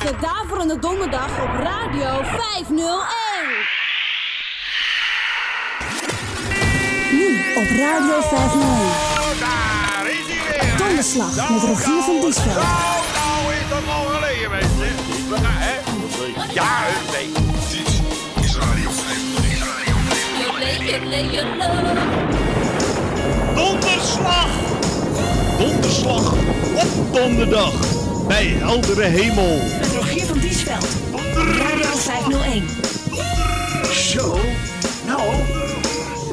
de Daverende Donderdag op Radio 501. Nu op Radio 501. Daar is hij weer. Donderslag met Rogier van Diesveld. Nou, nou is dat al geleden, mensen. Ja, nee. Dit is Radio 501. Donderslag! Donderslag op donderdag bij heldere hemel. Rogier van Diesveld. Radio 501. Zo, nou,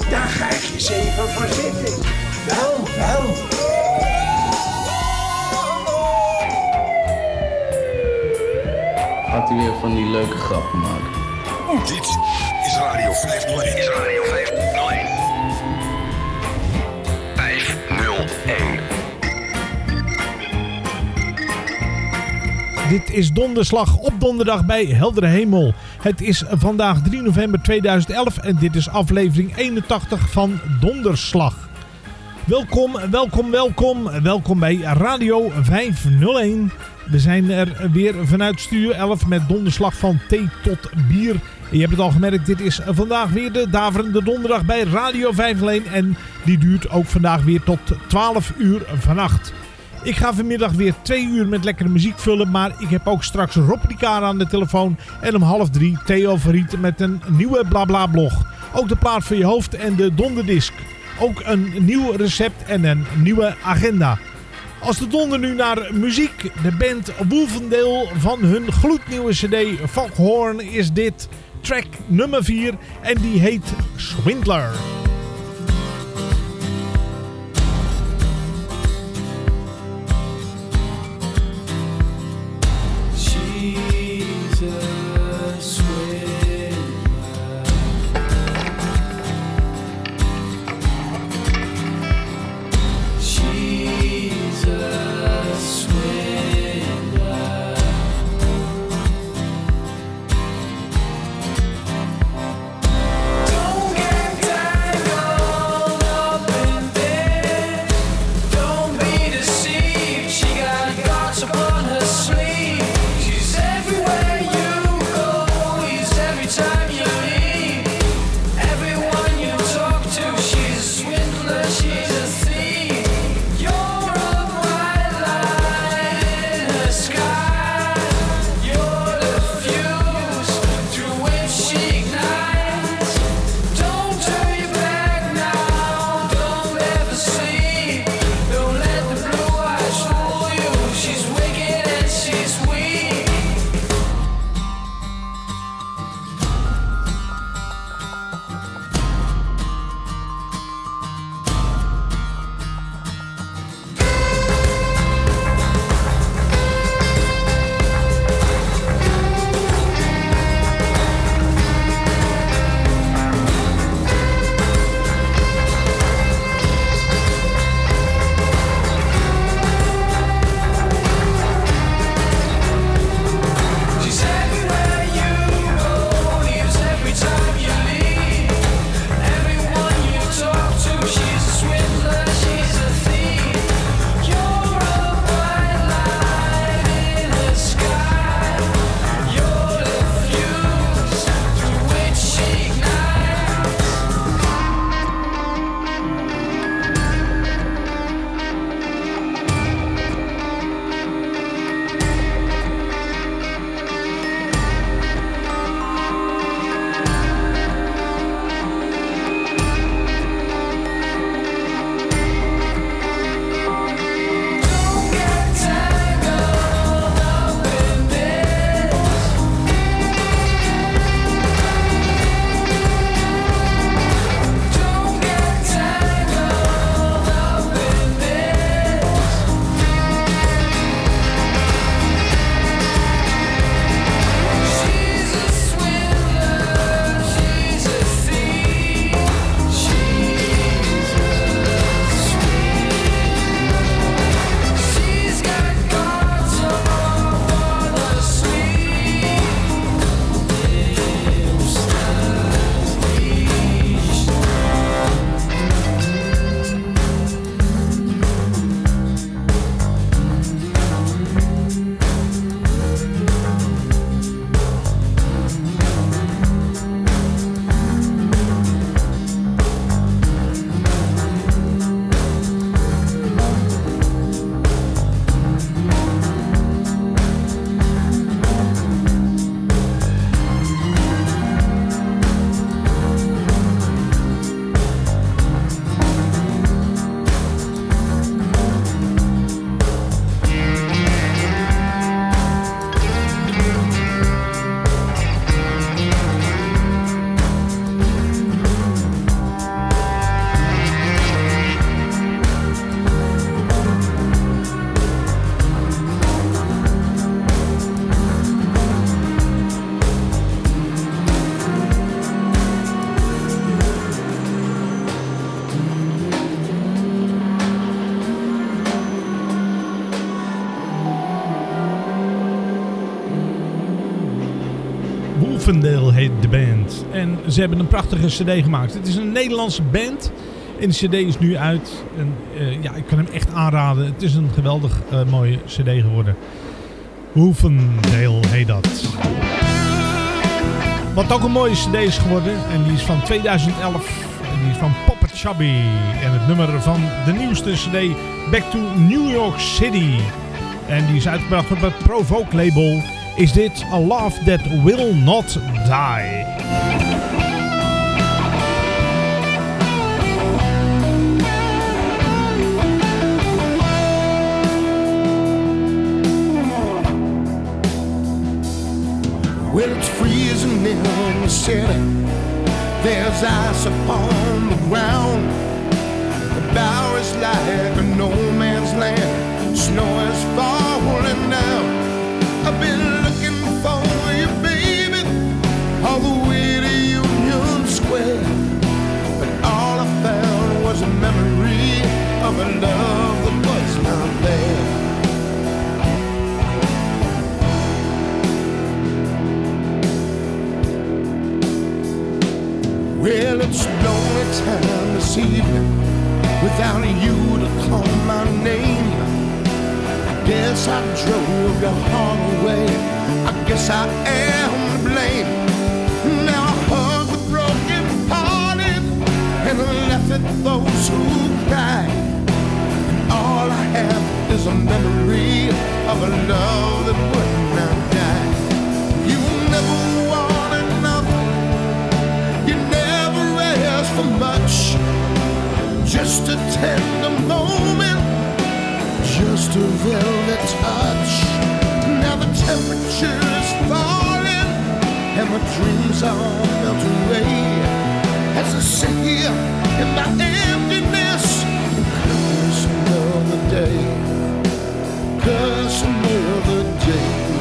daar ga ik eens even voor zitten. Wel, wel. Gaat hij weer van die leuke grappen maken. Dit is Radio 501. Is Radio 501. 501. Dit is donderslag op donderdag bij Heldere Hemel. Het is vandaag 3 november 2011 en dit is aflevering 81 van Donderslag. Welkom, welkom, welkom. Welkom bij Radio 501. We zijn er weer vanuit Studio 11 met donderslag van thee tot bier. Je hebt het al gemerkt, dit is vandaag weer de daverende donderdag bij Radio 501. En die duurt ook vandaag weer tot 12 uur vannacht. Ik ga vanmiddag weer twee uur met lekkere muziek vullen. Maar ik heb ook straks Rob aan de telefoon. En om half drie Theo Verriet met een nieuwe blabla blog. Ook de plaat voor je hoofd en de donderdisc. Ook een nieuw recept en een nieuwe agenda. Als de donder nu naar muziek. De band Wolfendale van hun gloednieuwe cd Foghorn is dit track nummer 4. En die heet Swindler. Hoefendeel heet de band. En ze hebben een prachtige cd gemaakt. Het is een Nederlandse band. En de cd is nu uit. En eh, ja, ik kan hem echt aanraden. Het is een geweldig eh, mooie cd geworden. Hoefendeel heet dat. Wat ook een mooie cd is geworden. En die is van 2011. En die is van Papa Chubby. En het nummer van de nieuwste cd Back to New York City. En die is uitgebracht op het Provoke label. Is dit A Love That Will Not Die. Well, it's freezing in the city. There's ice upon the ground. The bower is like a no man's land. Snow is falling down. I've been all the way to Union Square. But all I found was a memory of a love that was not there. Well, it's lonely time this evening without you to call my name. I guess I drove your heart away. I guess I am to blame. At those who cry. And all I have is a memory of a love that would not die. You never want nothing. You never ask for much. Just a tender moment, just a velvet touch. Now the temperature is falling, and my dreams are melting away. As I sit here in my emptiness, curse another day,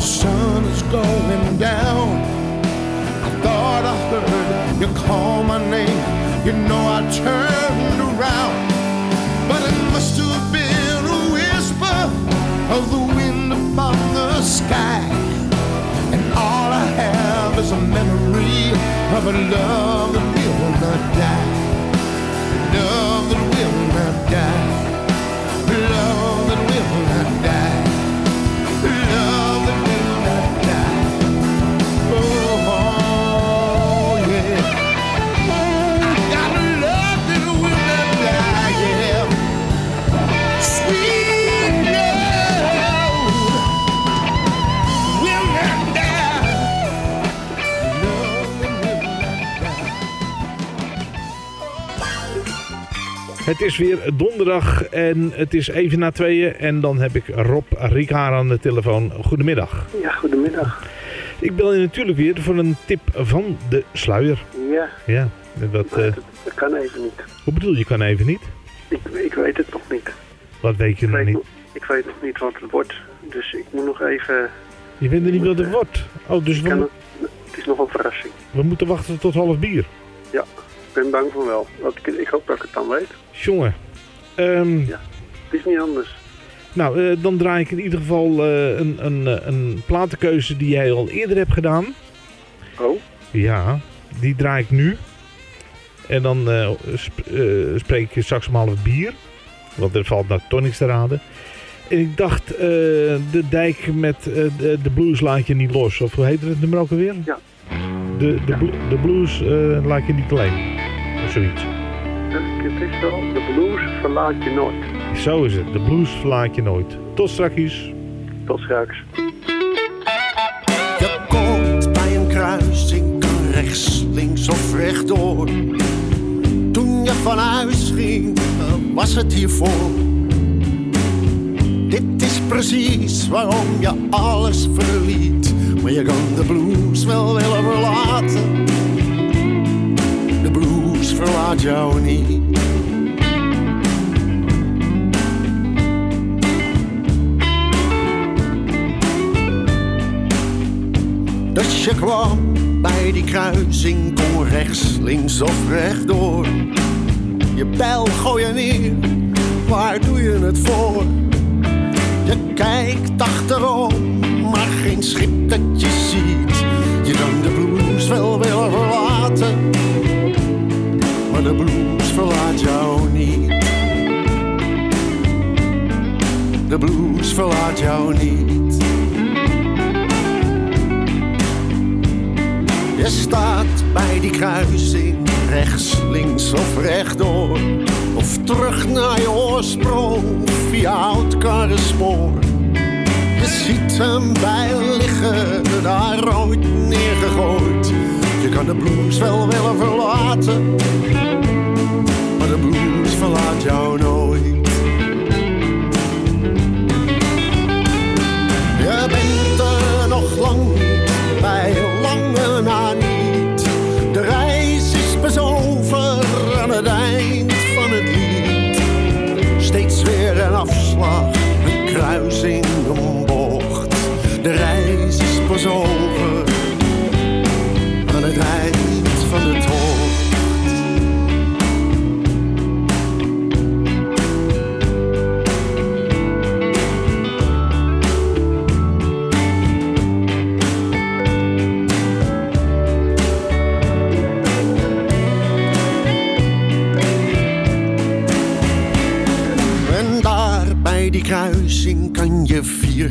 the is weer donderdag en het is even na tweeën. En dan heb ik Rob Ricard aan de telefoon. Goedemiddag. Ja, goedemiddag. Ik bel je natuurlijk weer voor een tip van de sluier. Ja, Ja, eh, dat, dat kan even niet. hoe bedoel je kan even niet? Ik, ik weet het nog niet. Wat weet je Ik nog weet, niet? ik weet nog niet wat het wordt. Dus ik moet nog even... Je weet er niet wat het wordt. Oh, dus we, het, het is nog een verrassing. we moeten wachten tot half bier. Ja, ben bang voor wel. Want ik, ik hoop dat ik het dan weet. Jongen. Ehm, Ja. Het is niet anders. Nou, eh, dan draai ik in ieder geval eh, een, een, eh, een platenkeuze die jij al eerder hebt gedaan. Oh, Ja, die draai ik nu. En dan sp- eh, spreek ik straks om half bier. Want er valt nou toch niks te raden. En ik dacht, de dijk met de, de blues laat je niet los. Of hoe heet het nummer ook alweer? Ja. De, de, de blues laat je niet alleen. Of zoiets. het is wel. De blues verlaat je nooit. Zo is het. De blues verlaat je nooit. Tot straks. Tot straks. Je komt bij een kruising, kan rechts, links of rechtdoor. Toen je van huis ging, was het hiervoor. Dit is precies waarom je alles verliet. Maar je kan de blues wel willen verlaten. Verlaat jou niet. Dus je kwam bij die kruising, kon rechts, links of rechtdoor. Je bijl gooi je neer, waar doe je het voor? Je kijkt achterom, maar geen schip dat je ziet. Je kan de blues wel willen verlaten, de blues verlaat jou niet. De blues verlaat jou niet. Je staat bij die kruising, rechts, links of rechtdoor. Of terug naar je oorsprong, via oud karrenspoor. Je ziet hem bij liggen, daar ooit neergegooid. Je kan de blues wel willen verlaten, maar de blues verlaat jou nooit.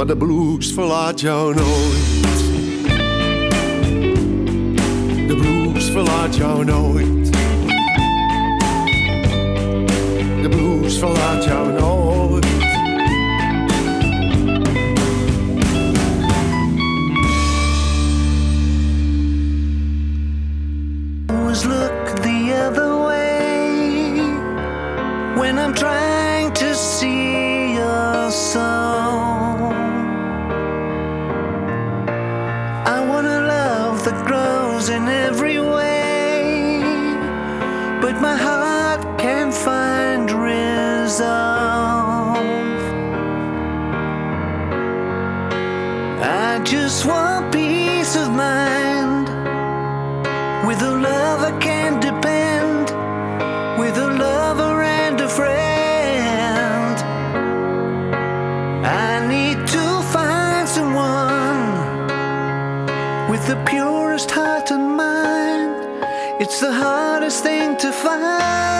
Maar de blues verlaat jou nooit. De blues verlaat jou nooit. De blues verlaat jou nooit. always look the other way when I'm trying my heart can't find resolve. I just want peace of mind. With a love I can depend, with a lover and a friend. I need to find someone with the purest heart and mind. It's the hardest thing to find.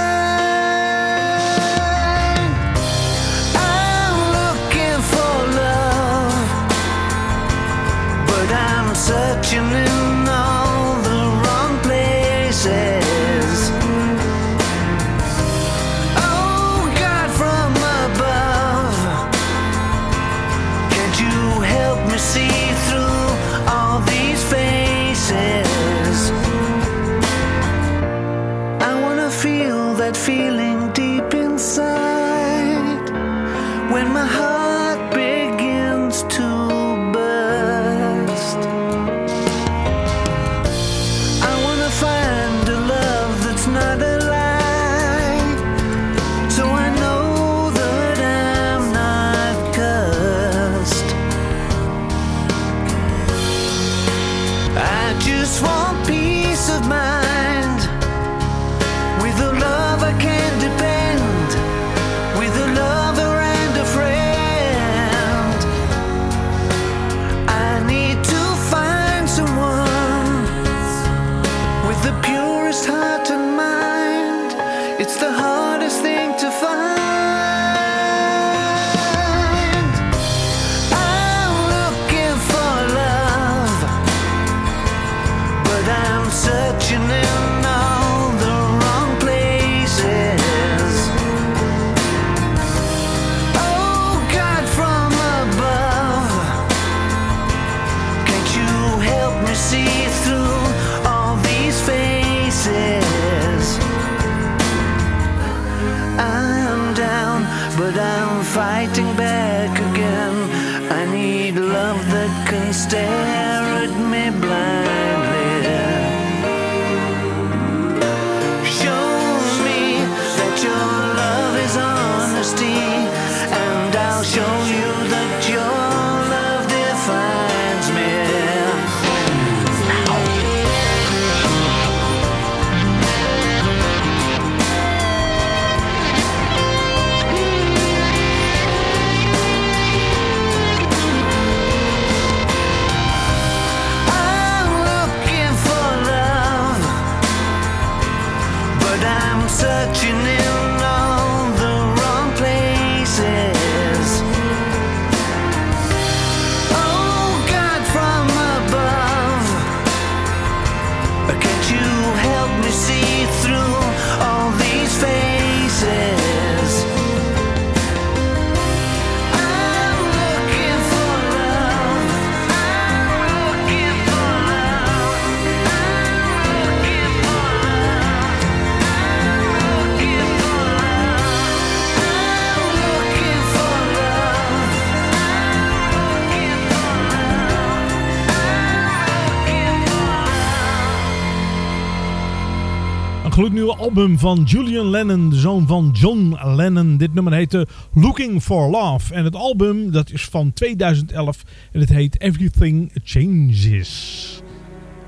gloednieuwe album van Julian Lennon, de zoon van John Lennon. Dit nummer heette Looking for Love. En het album dat is van 2011 en het heet Everything Changes.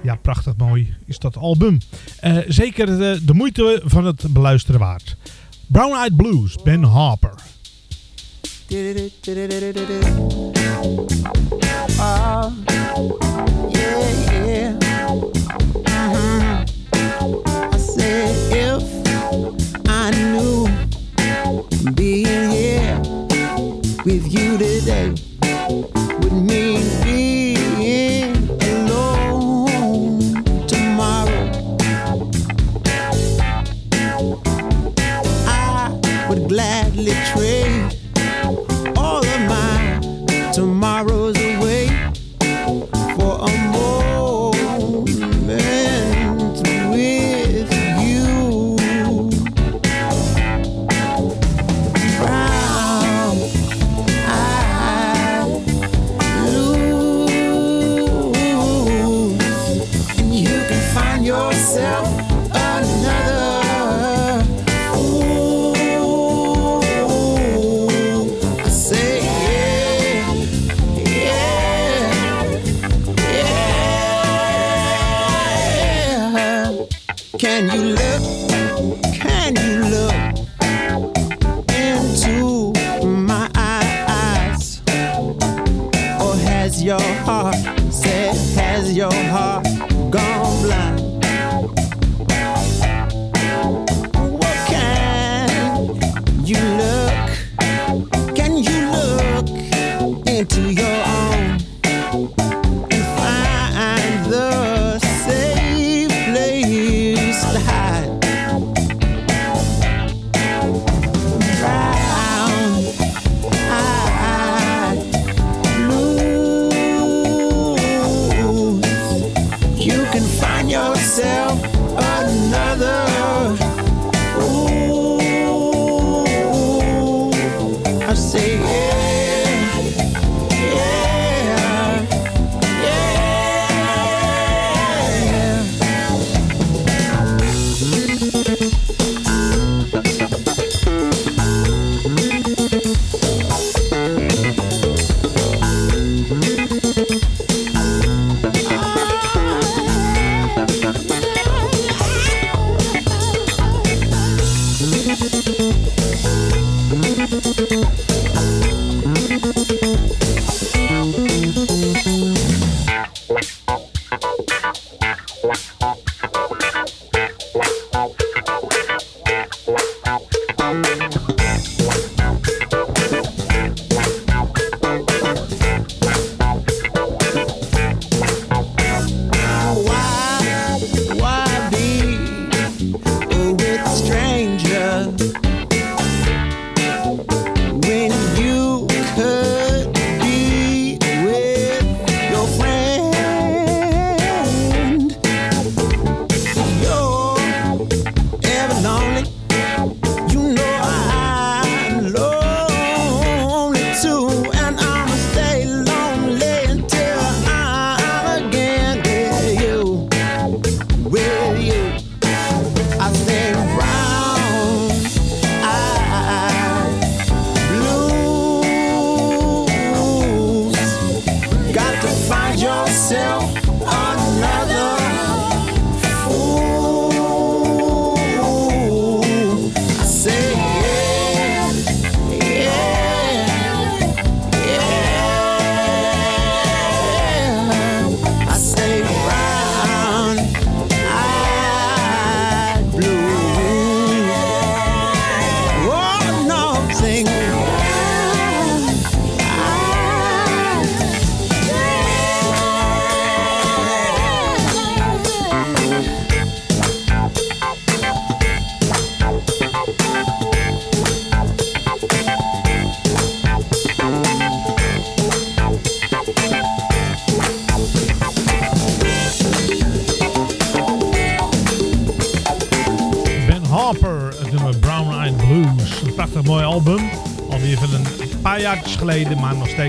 Ja, prachtig mooi is dat album. Eh, zeker de, moeite van het beluisteren waard. Brown Eyed Blues, Ben Harper. Ah. being here with you today.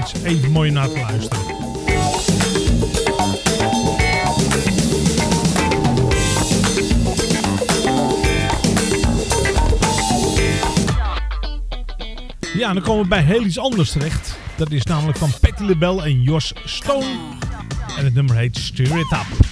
Steeds even mooi naar te luisteren. Ja, dan komen we bij heel iets anders terecht. Dat is namelijk van Patti LaBelle en Jos Stone. En het nummer heet Stir It Up.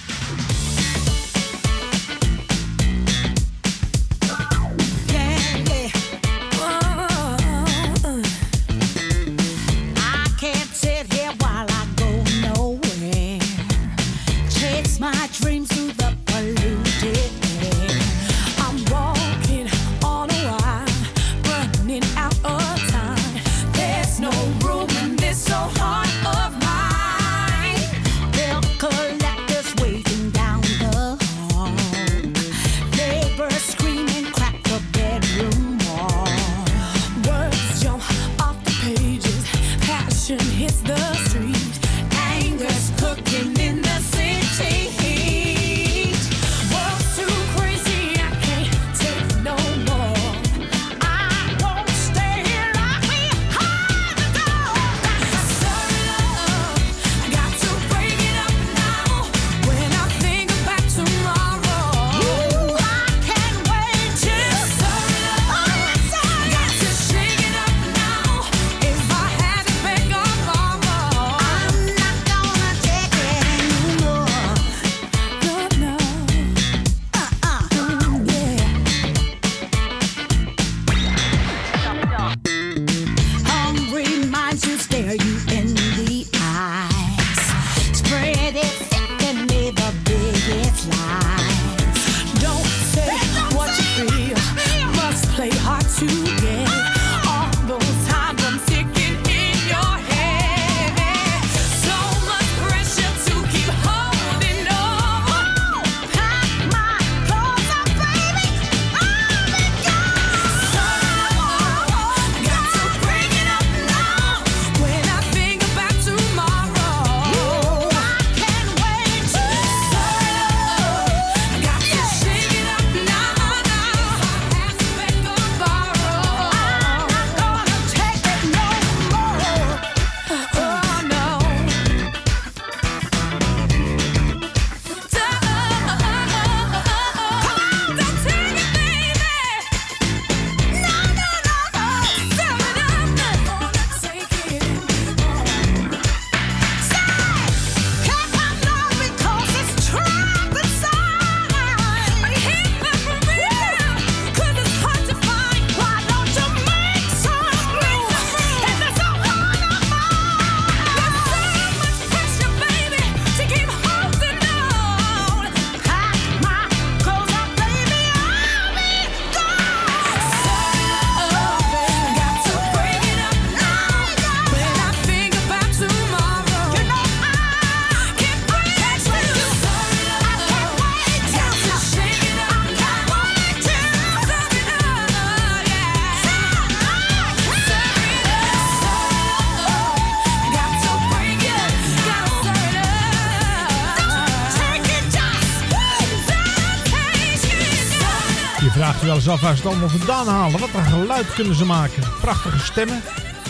Eens af het allemaal vandaan halen. Wat een geluid kunnen ze maken. Prachtige stemmen.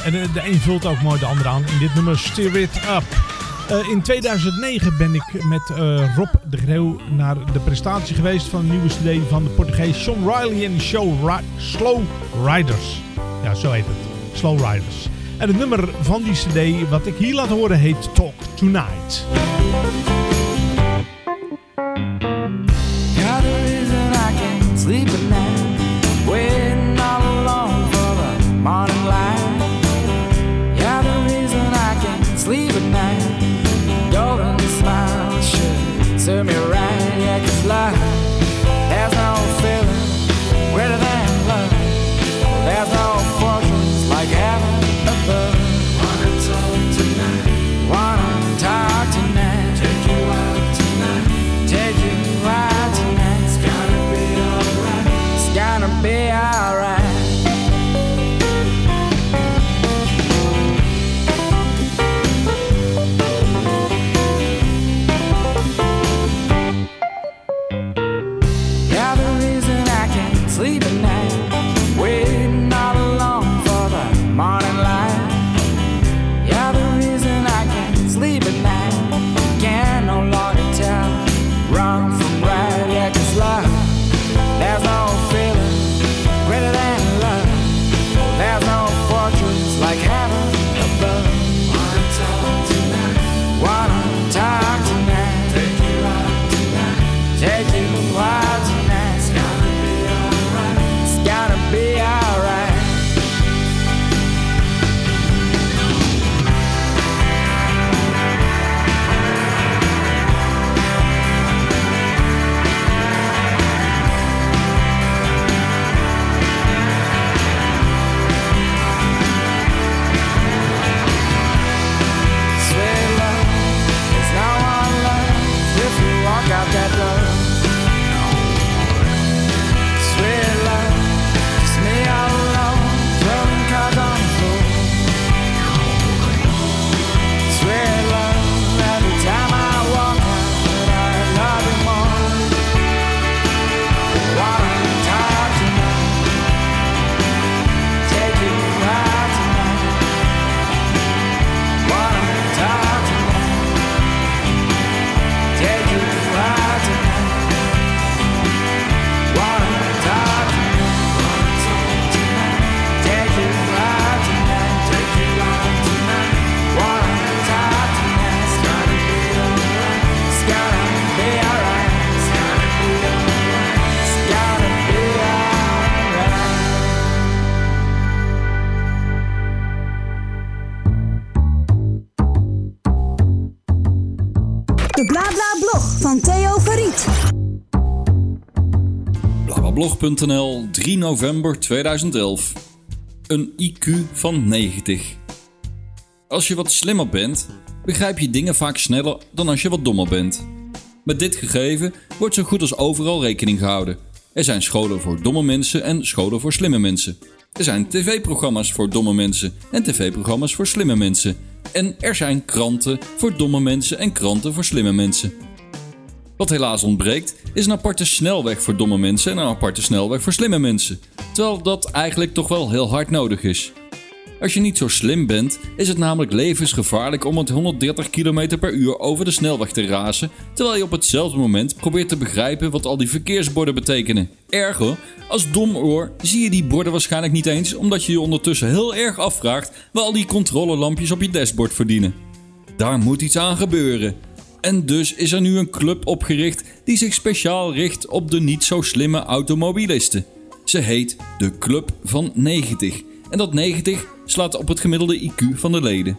En de, de een vult ook mooi de andere aan. In dit nummer Steer It Up. Uh, in 2009 ben ik met uh, Rob de Greeuw naar de presentatie geweest van een nieuwe cd van de Portugees Sean Riley en show Slow Riders. Ja, zo heet het. Slow Riders. En het nummer van die cd wat ik hier laat horen heet Talk Tonight. Blablabblog.nl 3 november 2011. Een IQ van 90. Als je wat slimmer bent, begrijp je dingen vaak sneller dan als je wat dommer bent. Met dit gegeven wordt zo goed als overal rekening gehouden. Er zijn scholen voor domme mensen en scholen voor slimme mensen. Er zijn tv-programma's voor domme mensen en tv-programma's voor slimme mensen. En er zijn kranten voor domme mensen en kranten voor slimme mensen. Wat helaas ontbreekt, is een aparte snelweg voor domme mensen en een aparte snelweg voor slimme mensen. Terwijl dat eigenlijk toch wel heel hard nodig is. Als je niet zo slim bent, is het namelijk levensgevaarlijk om met 130 km per uur over de snelweg te razen, terwijl je op hetzelfde moment probeert te begrijpen wat al die verkeersborden betekenen. Ergo, als domoor zie je die borden waarschijnlijk niet eens, omdat je je ondertussen heel erg afvraagt waar al die controlelampjes op je dashboard verdienen. Daar moet iets aan gebeuren. En dus is er nu een club opgericht die zich speciaal richt op de niet zo slimme automobilisten. Ze heet de Club van 90. En dat 90 slaat op het gemiddelde IQ van de leden.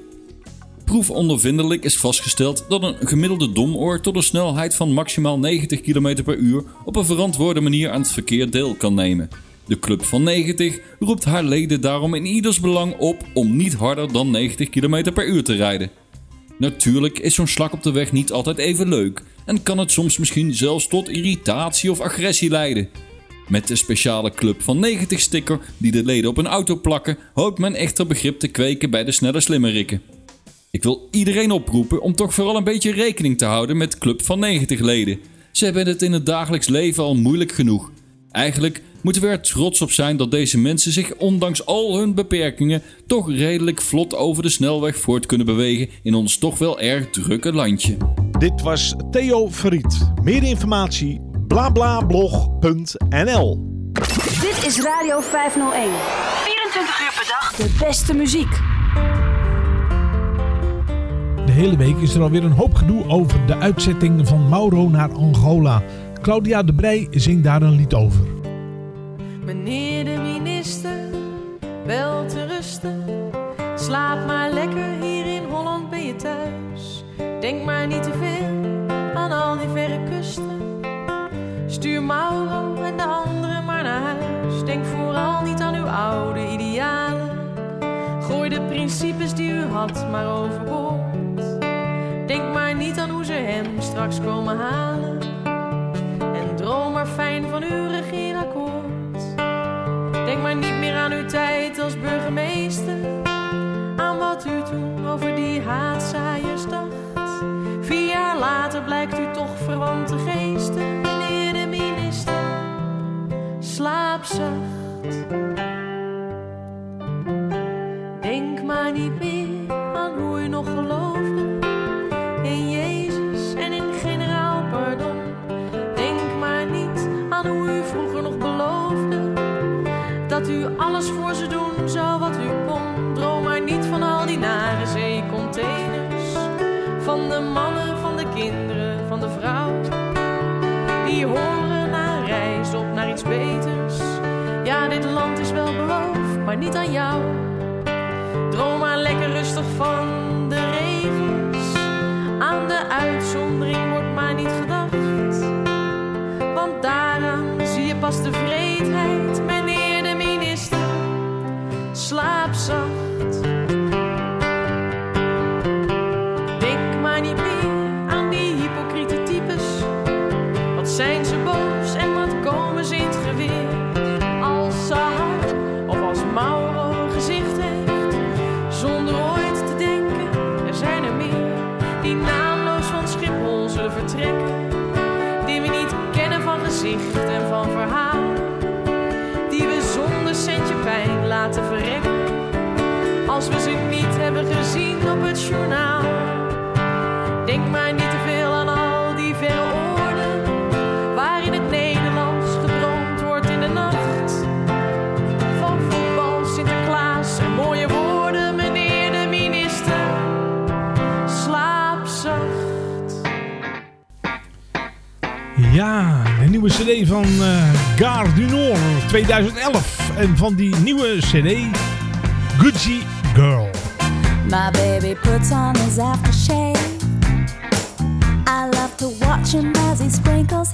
Proefondervindelijk is vastgesteld dat een gemiddelde domoor tot een snelheid van maximaal 90 km per uur op een verantwoorde manier aan het verkeer deel kan nemen. De Club van 90 roept haar leden daarom in ieders belang op om niet harder dan 90 km per uur te rijden. Natuurlijk is zo'n slak op de weg niet altijd even leuk en kan het soms misschien zelfs tot irritatie of agressie leiden. Met de speciale Club van 90 sticker die de leden op een auto plakken, hoopt men echter begrip te kweken bij de snelle slimmerikken. Ik wil iedereen oproepen om toch vooral een beetje rekening te houden met Club van 90 leden. Ze hebben het in het dagelijks leven al moeilijk genoeg. Eigenlijk moeten we er trots op zijn dat deze mensen zich ondanks al hun beperkingen toch redelijk vlot over de snelweg voort kunnen bewegen in ons toch wel erg drukke landje. Dit was Theo Verriet. Meer informatie blablablog.nl Dit is Radio 501. 24 uur per dag. De beste muziek. De hele week is er alweer een hoop gedoe over de uitzetting van Mauro naar Angola. Claudia de Brij zingt daar een lied over. Meneer de minister, wel te rusten. Slaap maar lekker, hier in Holland ben je thuis. Denk maar niet te veel aan al die verre kusten. Stuur Mauro en de anderen maar naar huis. Denk vooral niet aan uw oude idealen. Gooi de principes die u had maar overboord. Denk maar niet aan hoe ze hem straks komen halen. En droom maar fijn van uw regeerakkoord. Denk maar niet meer aan uw tijd als burgemeester. Aan wat u toen over die haatzaaiers dacht. Vier jaar later blijkt u toch verwante geesten. Meneer de minister, slaap zacht. Niet aan jou. Droom maar lekker rustig van de regels. Aan de uitzondering wordt maar niet gedacht. Want daaraan zie je pas de Als we ze niet hebben gezien op het journaal. Denk maar niet te veel aan al die verre oorden. Waarin het Nederlands gedroomd wordt in de nacht. Van voetbal, Sinterklaas en mooie woorden, meneer de minister. Slaap zacht. Ja, de nieuwe cd van eh Gare du Nord 2011. En van die nieuwe cd Gucci. My baby puts on his aftershave. I love to watch him as he sprinkles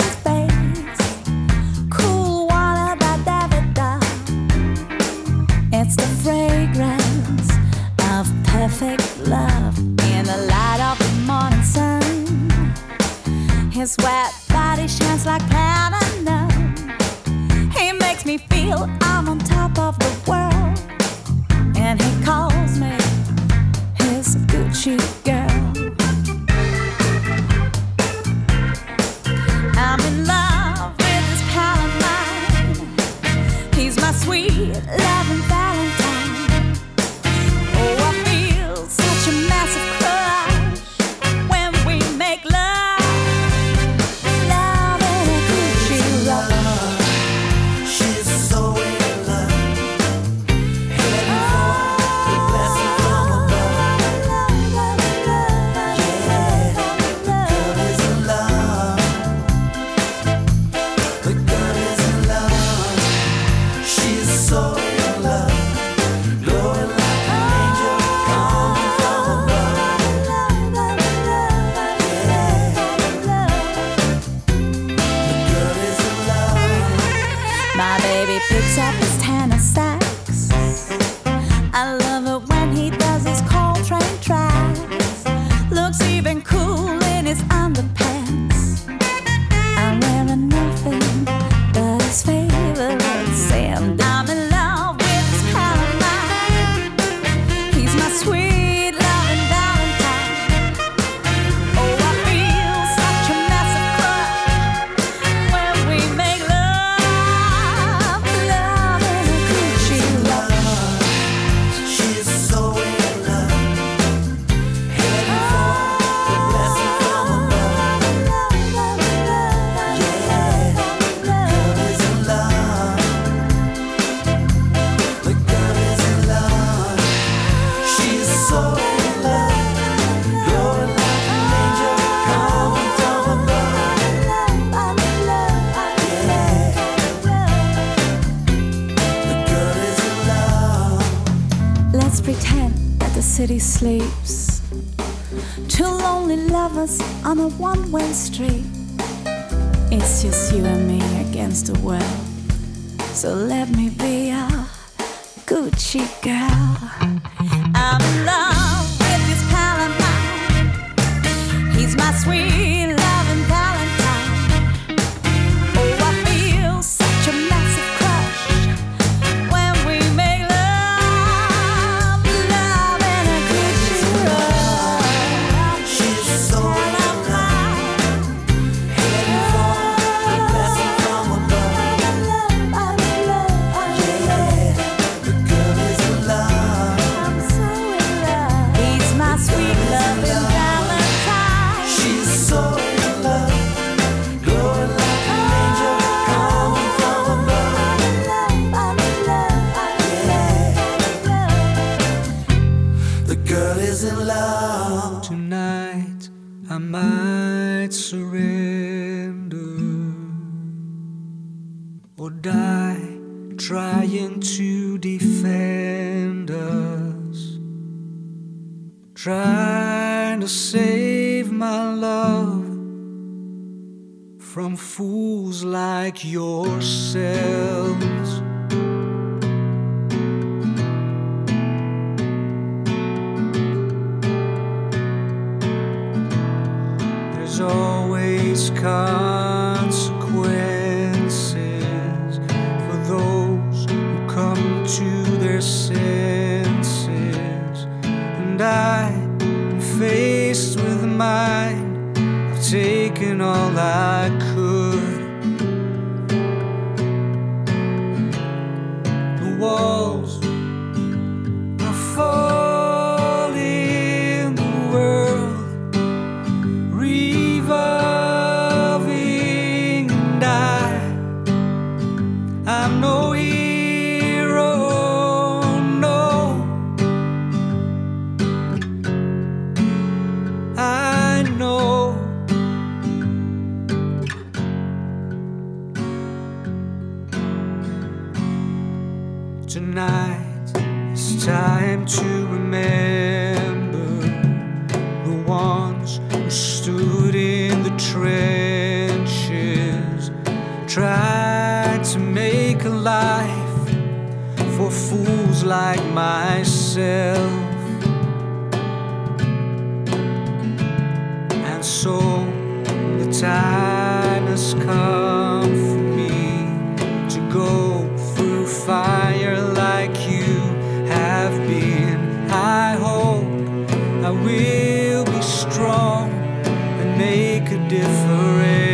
different.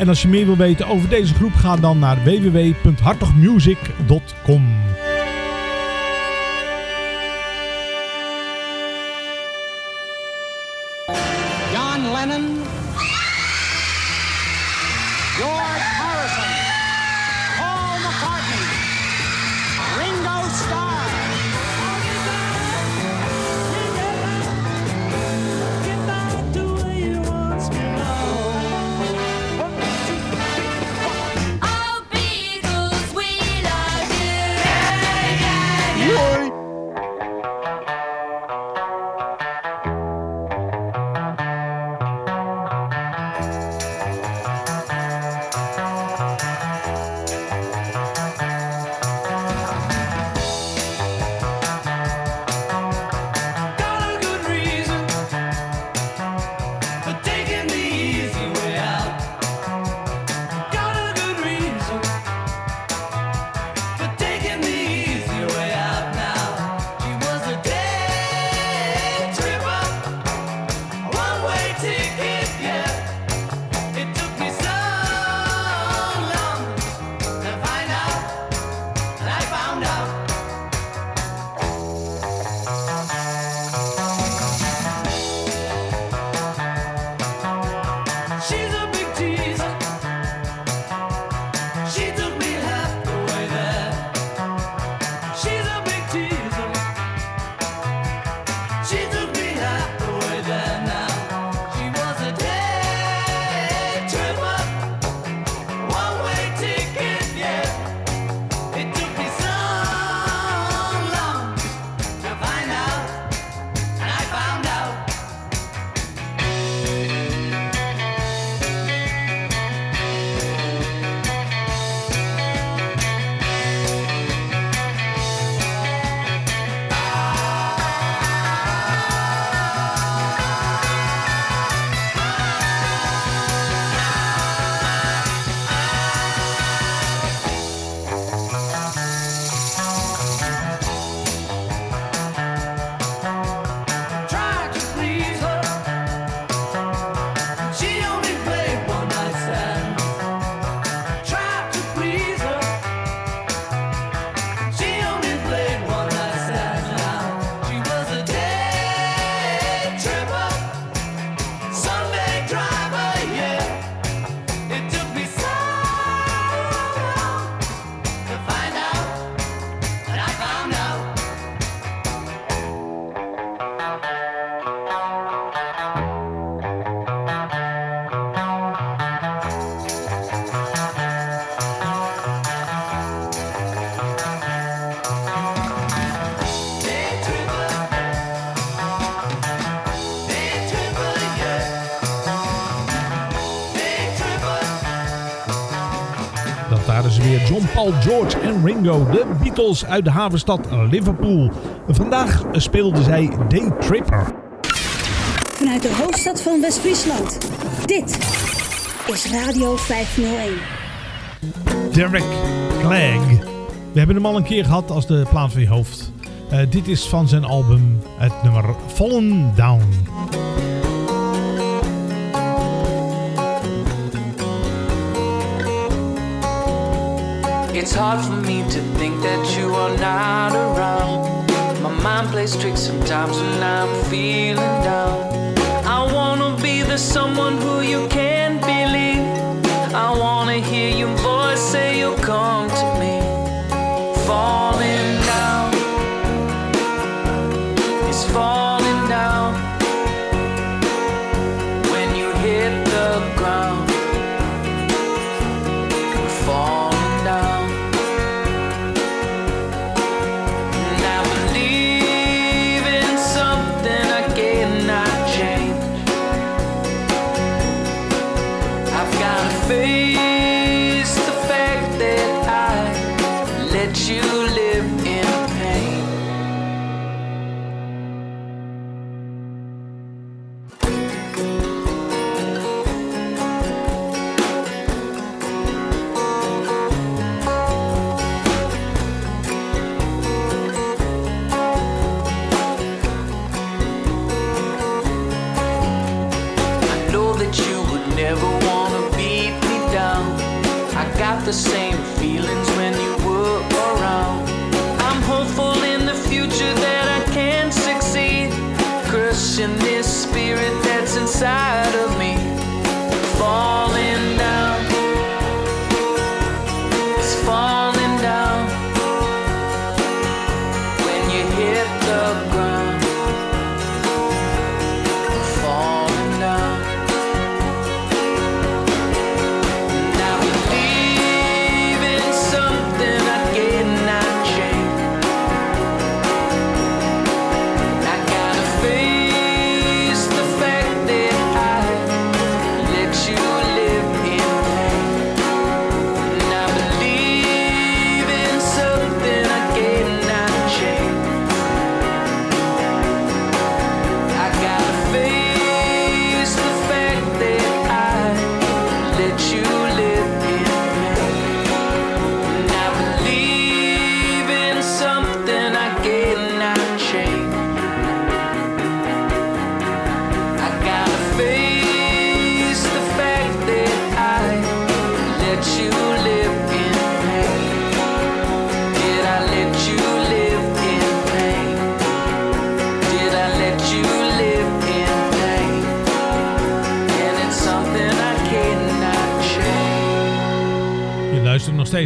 En als je meer wil weten over deze groep, ga dan naar www.hartogmusic.com. Paul, George en Ringo, de Beatles uit de havenstad Liverpool. Vandaag speelden zij Day Tripper. Vanuit de hoofdstad van West-Friesland. Dit is Radio 501. Derek Clegg. We hebben hem al een keer gehad als de plaat van je hoofd. Uh, dit is van zijn album het nummer Fallen Down. It's hard for me to think that you are not around. My mind plays tricks sometimes when I'm feeling down. I wanna be the someone who you can believe. I wanna hear your voice say you'll come to me.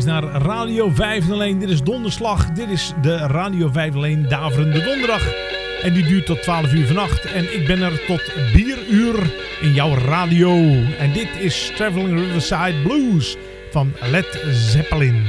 Naar Radio 501. Dit is Donderslag. Dit is de Radio 501 Daverende Donderdag. En die duurt tot 12 uur vannacht. En ik ben er tot 4 uur in jouw radio. En dit is Traveling Riverside Blues van Led Zeppelin.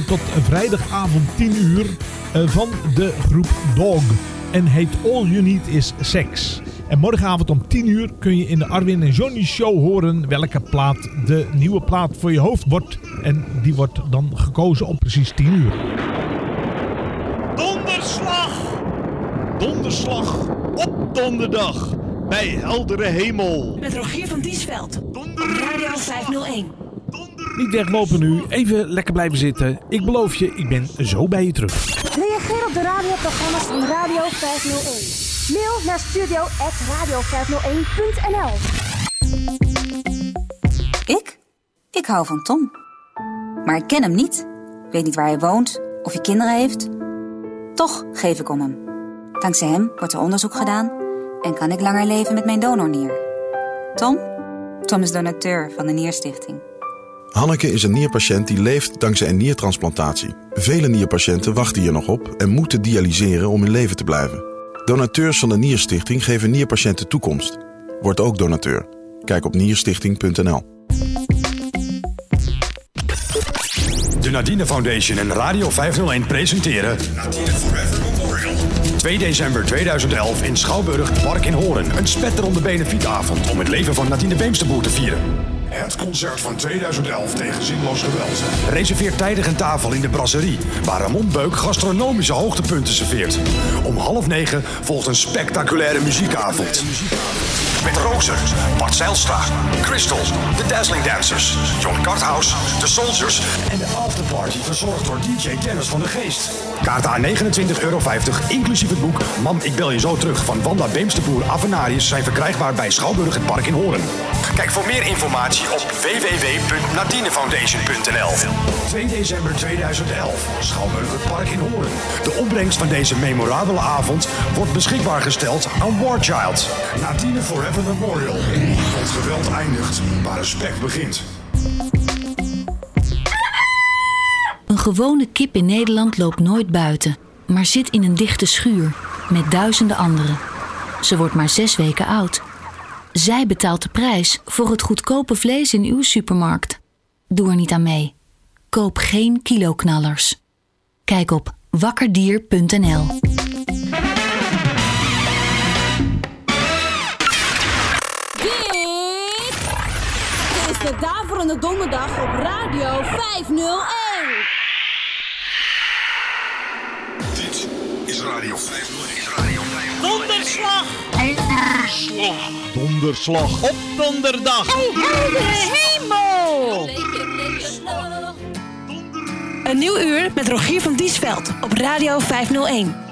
Tot vrijdagavond 10 uur eh, van de groep Dog. En heet All You Need Is Sex. En morgenavond om 10 uur kun je in de Arwin en Johnny show horen welke plaat de nieuwe plaat voor je hoofd wordt. En die wordt dan gekozen om precies 10 uur. Donderslag! Donderslag op donderdag bij heldere hemel. Met Rogier van Diesveld. Op Radio 501. Niet weglopen nu, even lekker blijven zitten. Ik beloof je, ik ben zo bij je terug. Reageer op de radioprogramma's van Radio 501. Mail naar studio.radio501.nl Ik? Ik hou van Tom. Maar ik ken hem niet. Weet niet waar hij woont of hij kinderen heeft. Toch geef ik om hem. Dankzij hem wordt er onderzoek gedaan en kan ik langer leven met mijn donornier. Tom? Tom is donateur van de Nierstichting. Hanneke is een nierpatiënt die leeft dankzij een niertransplantatie. Vele nierpatiënten wachten hier nog op en moeten dialyseren om in leven te blijven. Donateurs van de Nierstichting geven nierpatiënten toekomst. Word ook donateur. Kijk op nierstichting.nl. De Nadine Foundation en Radio 501 presenteren... Nadine Forever Memorial. 2 december 2011 in Schouwburg Park in Hoorn. Een spetterende benefietavond om het leven van Nadine Beemsterboer te vieren. Het concert van 2011 tegen zinloos geweld. Reserveer tijdig een tafel in de brasserie, waar Ramon Beuk gastronomische hoogtepunten serveert. Om half negen volgt een spectaculaire muziekavond. Met Rozer, Bart Zijlstra, Crystal, The Dazzling Dancers, John Carthouse, The Soldiers en de afterparty verzorgd door DJ Dennis van de Geest. Kaarten aan 29,50 euro, inclusief het boek Mam, ik bel je zo terug van Wanda Beemsterboer Avenarius zijn verkrijgbaar bij Schouwburg het Park in Hoorn. Kijk voor meer informatie op www.nadinefoundation.nl 2 december 2011, Schouwburg het Park in Hoorn. De opbrengst van deze memorabele avond wordt beschikbaar gesteld aan War Child. Nadine Forever Memorial. Het geweld eindigt waar respect begint. Een gewone kip in Nederland loopt nooit buiten, maar zit in een dichte schuur met duizenden anderen. Ze wordt maar zes weken oud. Zij betaalt de prijs voor het goedkope vlees in uw supermarkt. Doe er niet aan mee. Koop geen kiloknallers. Kijk op wakkerdier.nl. de Daverende Donderdag op Radio 501. Dit is Radio 501. Is Radio 501. Donderslag! Donderslag! Donderslag op donderdag. Hey, heldere hemel! Een nieuw uur met Rogier van Diesveld op Radio 501.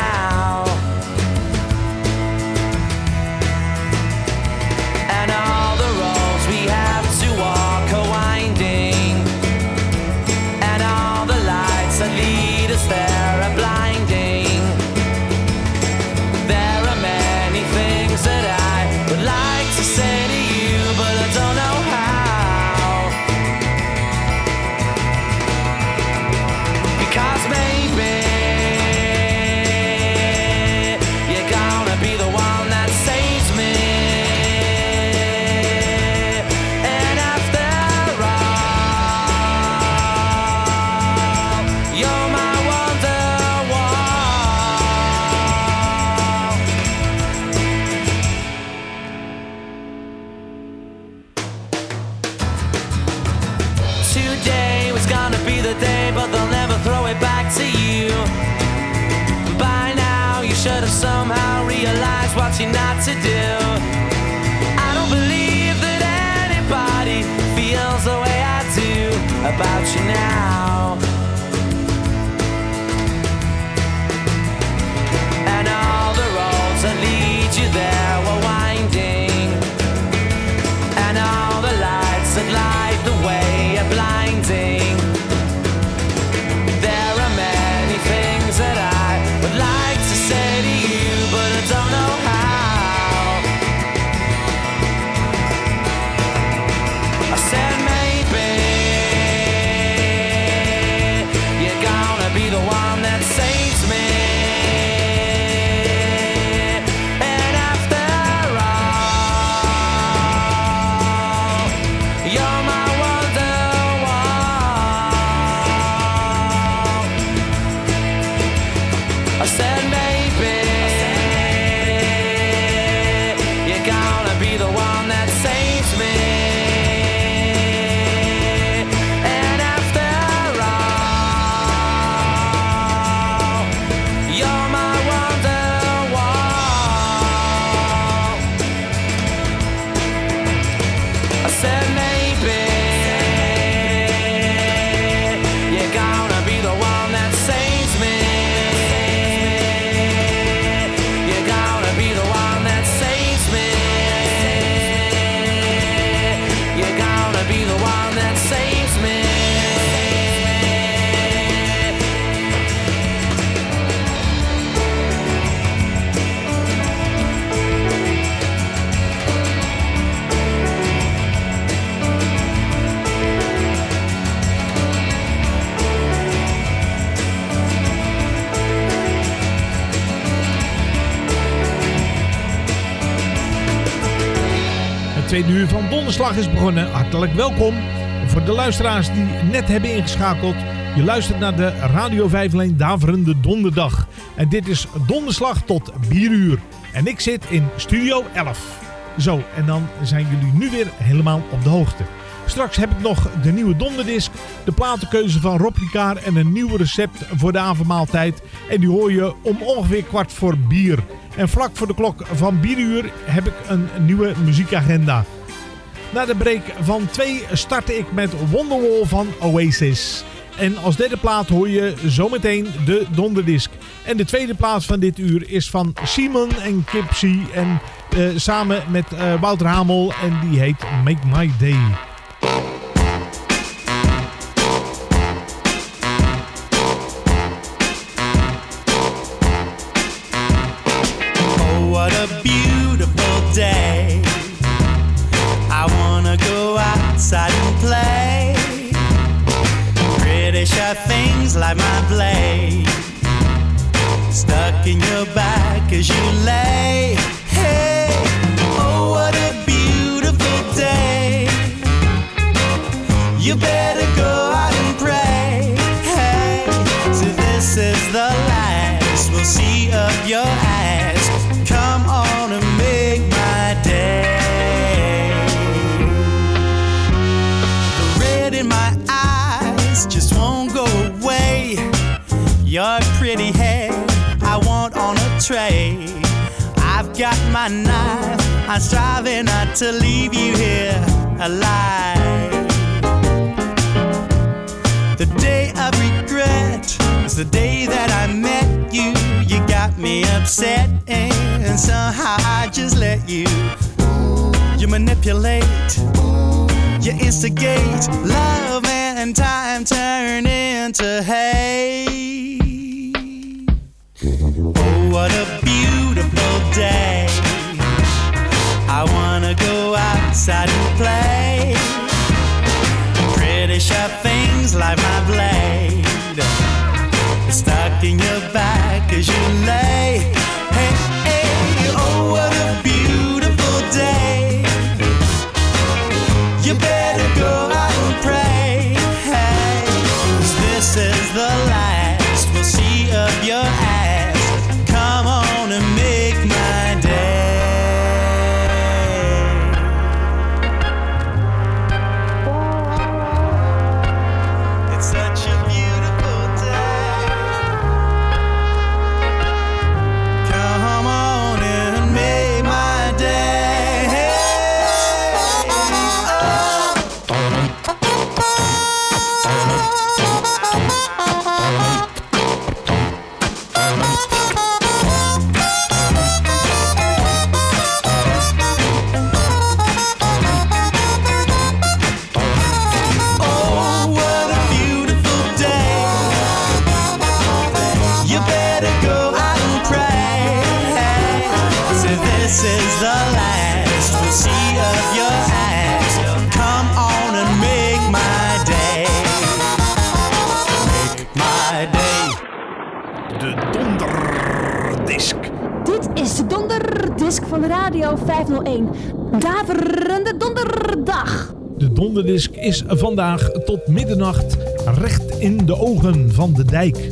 By now, you should have somehow realized what you're not to do. I don't believe that anybody feels the way I do about you now. And all the roads that lead you there van Donderslag is begonnen. Hartelijk welkom. Voor de luisteraars die net hebben ingeschakeld. Je luistert naar de Radio 5 Leen Daverende Donderdag. En dit is Donderslag tot 4 uur. En ik zit in Studio 11. Zo, en dan zijn jullie nu weer helemaal op de hoogte. Straks heb ik nog de nieuwe donderdisc, de platenkeuze van Rob en een nieuw recept voor de avondmaaltijd. En die hoor je om ongeveer kwart voor bier. En vlak voor de klok van 4 uur heb ik een nieuwe muziekagenda. Na de break van 2 startte ik met Wonderwall van Oasis. En als derde plaat hoor je zometeen de donderdisc. En de tweede plaat van dit uur is van Simon en Kipsy. En eh, samen met eh, Wouter Hamel. En die heet Make My Day. I just let you. You manipulate, you instigate. Love and time turn into hate. Oh, what a beautiful day. I wanna go outside and play. Pretty sharp things like my blade. Stuck in your back as you lay. Van Radio 501. Daverende donderdag. De donderdisc is vandaag tot middernacht recht in de ogen van de dijk.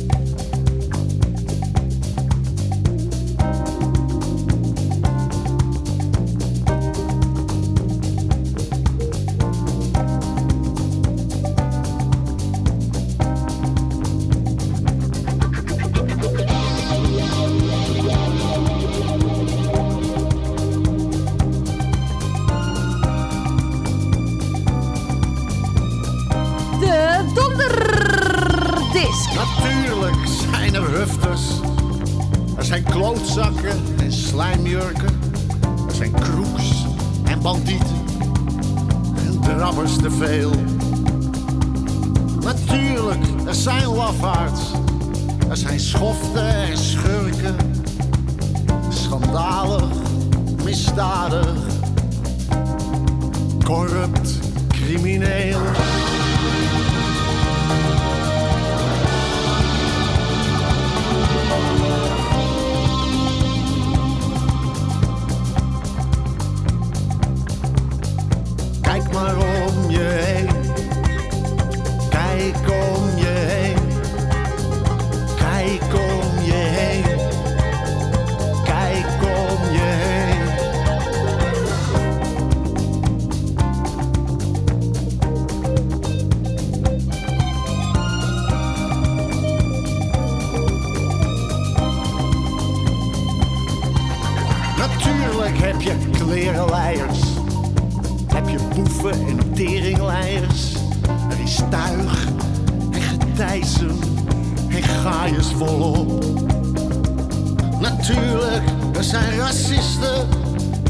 racisten,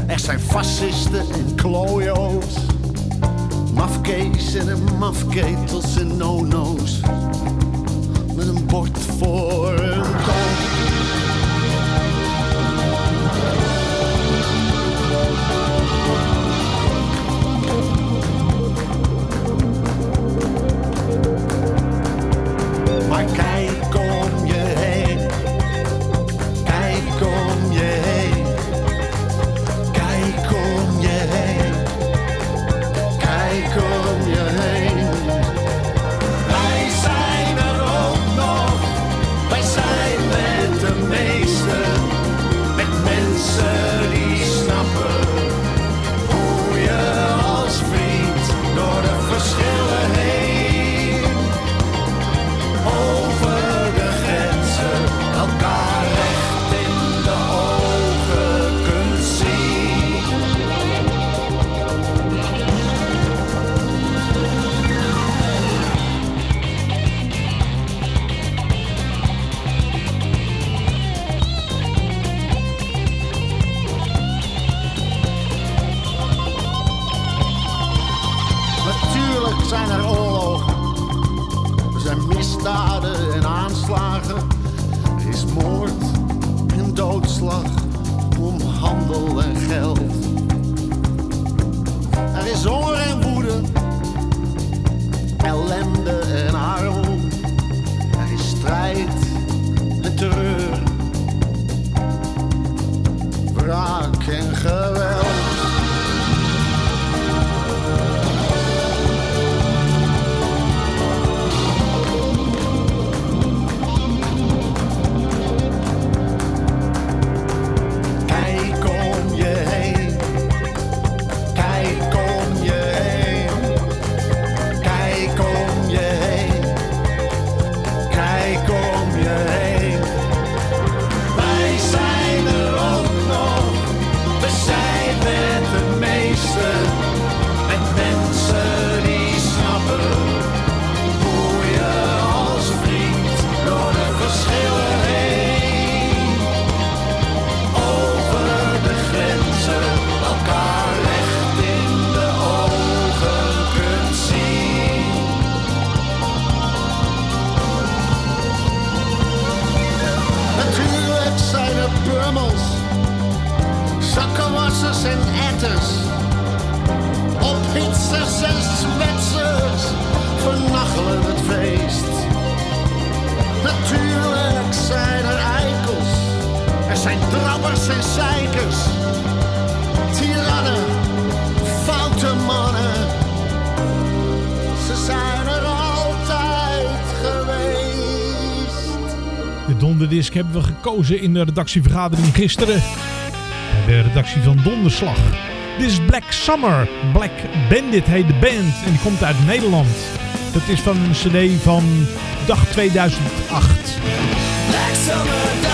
er zijn fascisten en klojo's. mafkees en mafketels en no-no's. Met een bord voor een kont. Hebben we gekozen in de redactievergadering gisteren. Bij de redactie van Donderslag. Dit is Black Summer. Black Bandit heet de band en die komt uit Nederland. Dat is van een cd van dag 2008. Black Summer,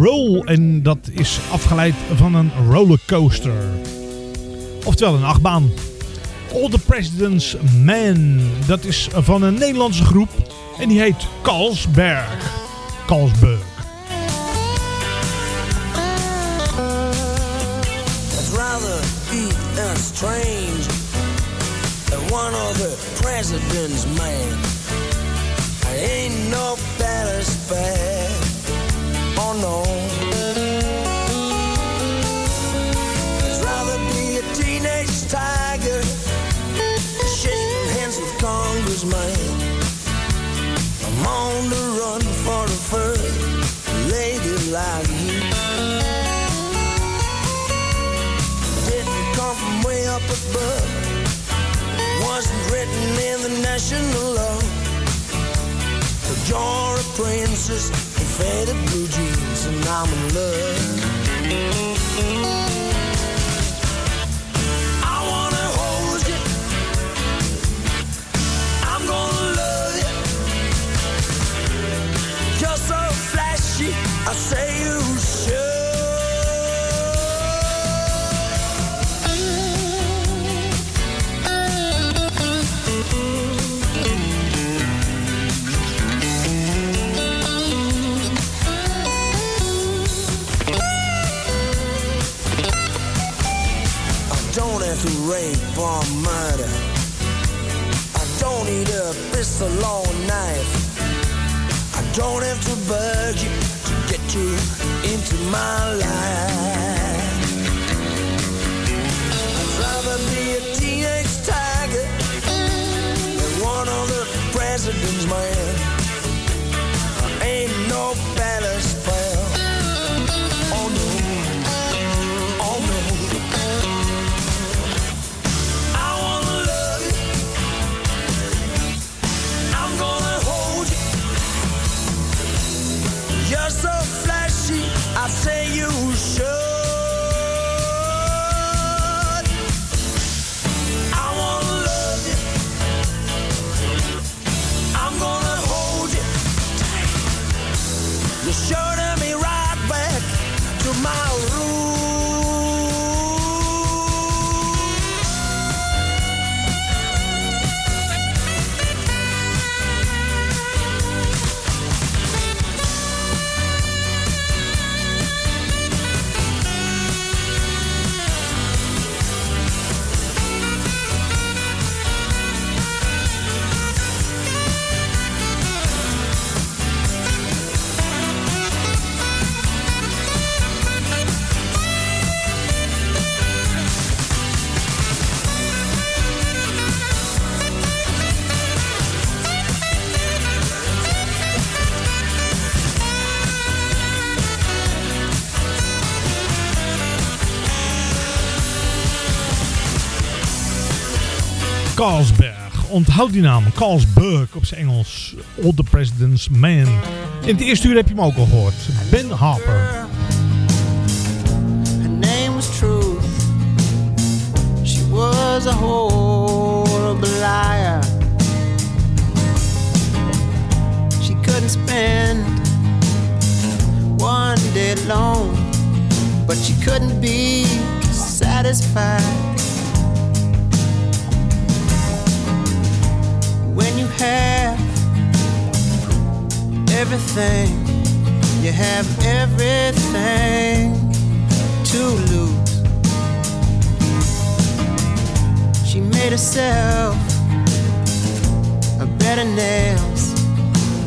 Roll en dat is afgeleid van een rollercoaster. Oftewel een achtbaan. All the President's Man. Dat is van een Nederlandse groep en die heet Carlsberg. Carlsberg. Rape or murder. I don't need a pistol or knife. I don't have to bug you to get you into my life. Onthoud die naam. Carlsberg op zijn Engels. All the President's Man. In het eerste uur heb je hem ook al gehoord. Ben Harper. Her name was Truth. She was a horrible liar. She couldn't spend one day alone, but she couldn't be satisfied. Have everything, you have everything to lose. She made herself her nails,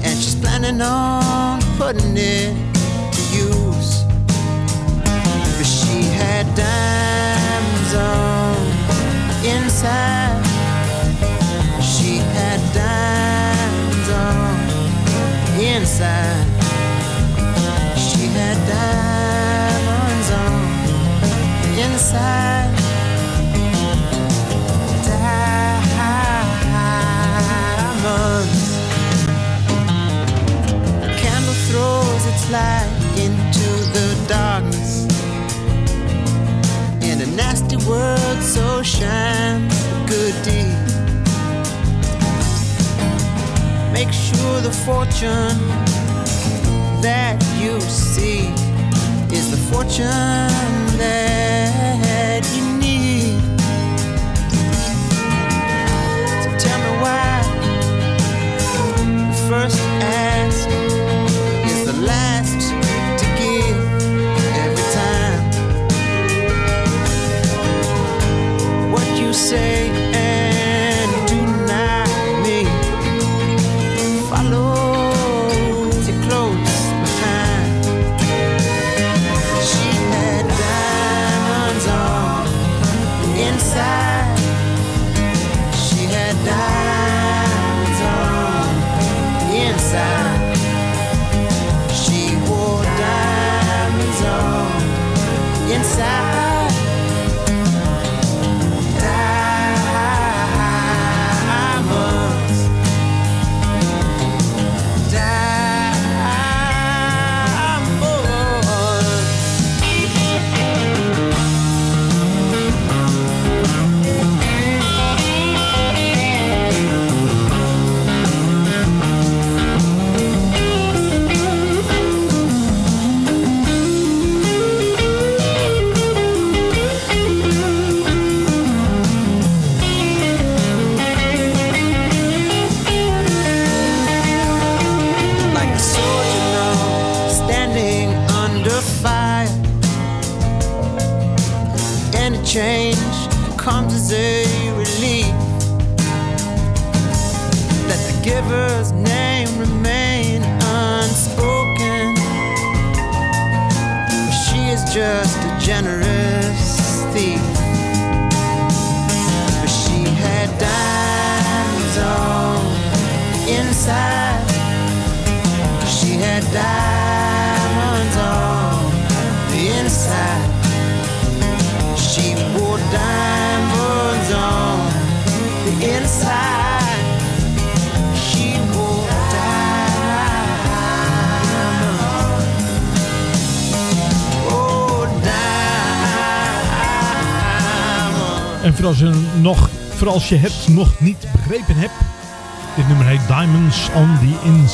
and she's planning on putting it to use. But she had diamonds on inside. Inside. She had diamonds on the inside. Diamonds. A candle throws its light into the darkness. In a nasty world, so shines Make sure the fortune that you see is the fortune that you need. So tell me why first ask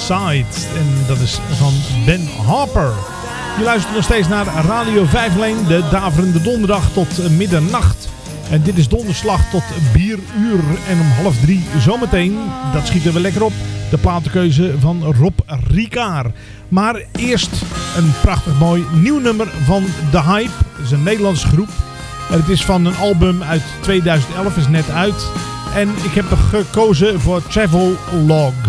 En dat is van Ben Harper. Je luistert nog steeds naar Radio 5 Leen. De daverende donderdag tot middernacht. En dit is donderslag tot bieruur. En om half drie zometeen, dat schieten we lekker op. De platenkeuze van Rob Ricard. Maar eerst een prachtig mooi nieuw nummer van The Hype. Dat is een Nederlandse groep. En het is van een album uit 2011, is net uit. En ik heb gekozen voor Travel Log.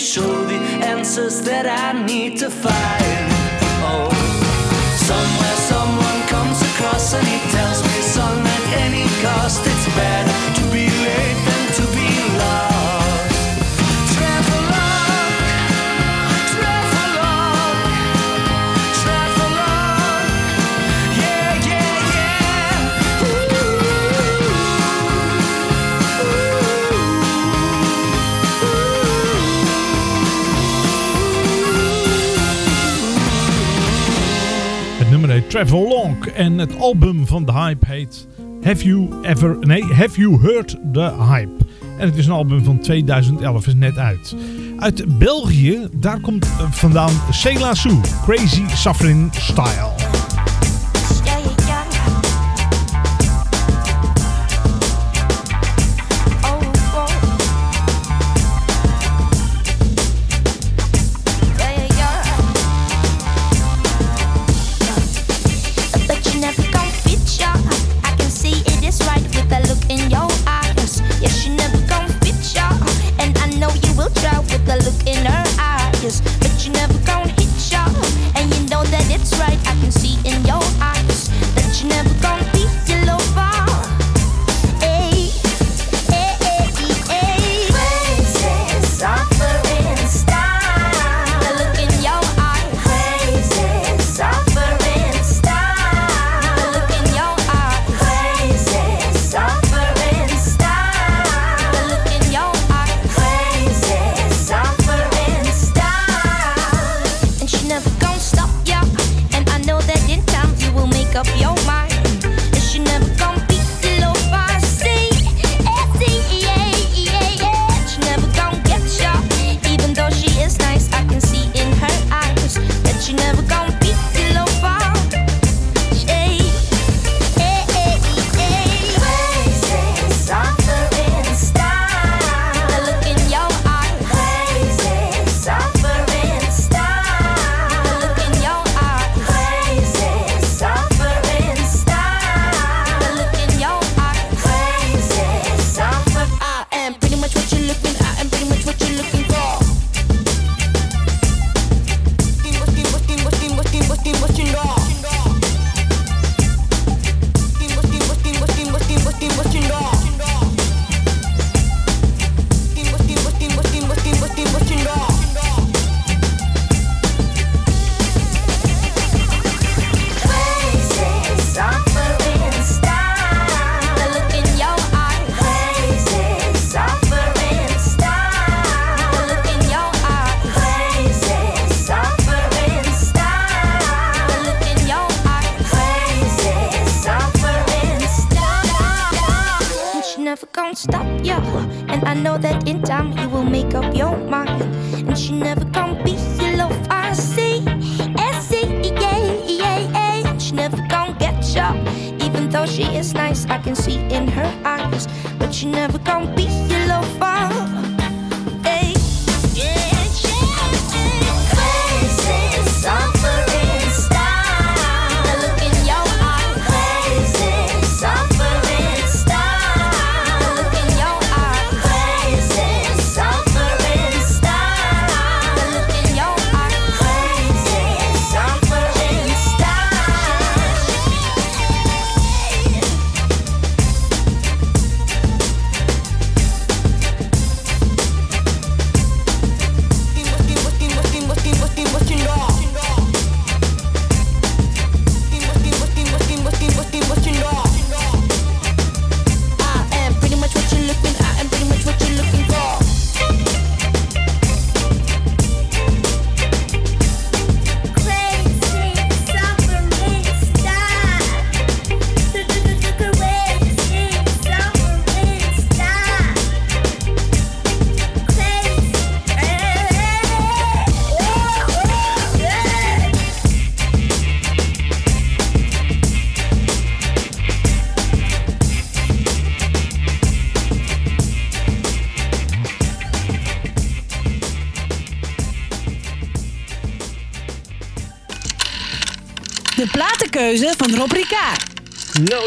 show the answers that Trevor En het album van The hype heet Have You Ever... Nee, Have You Heard The Hype. En het is een album van 2011, is net uit. Uit België, daar komt vandaan Sela Sue, Crazy Suffering Style.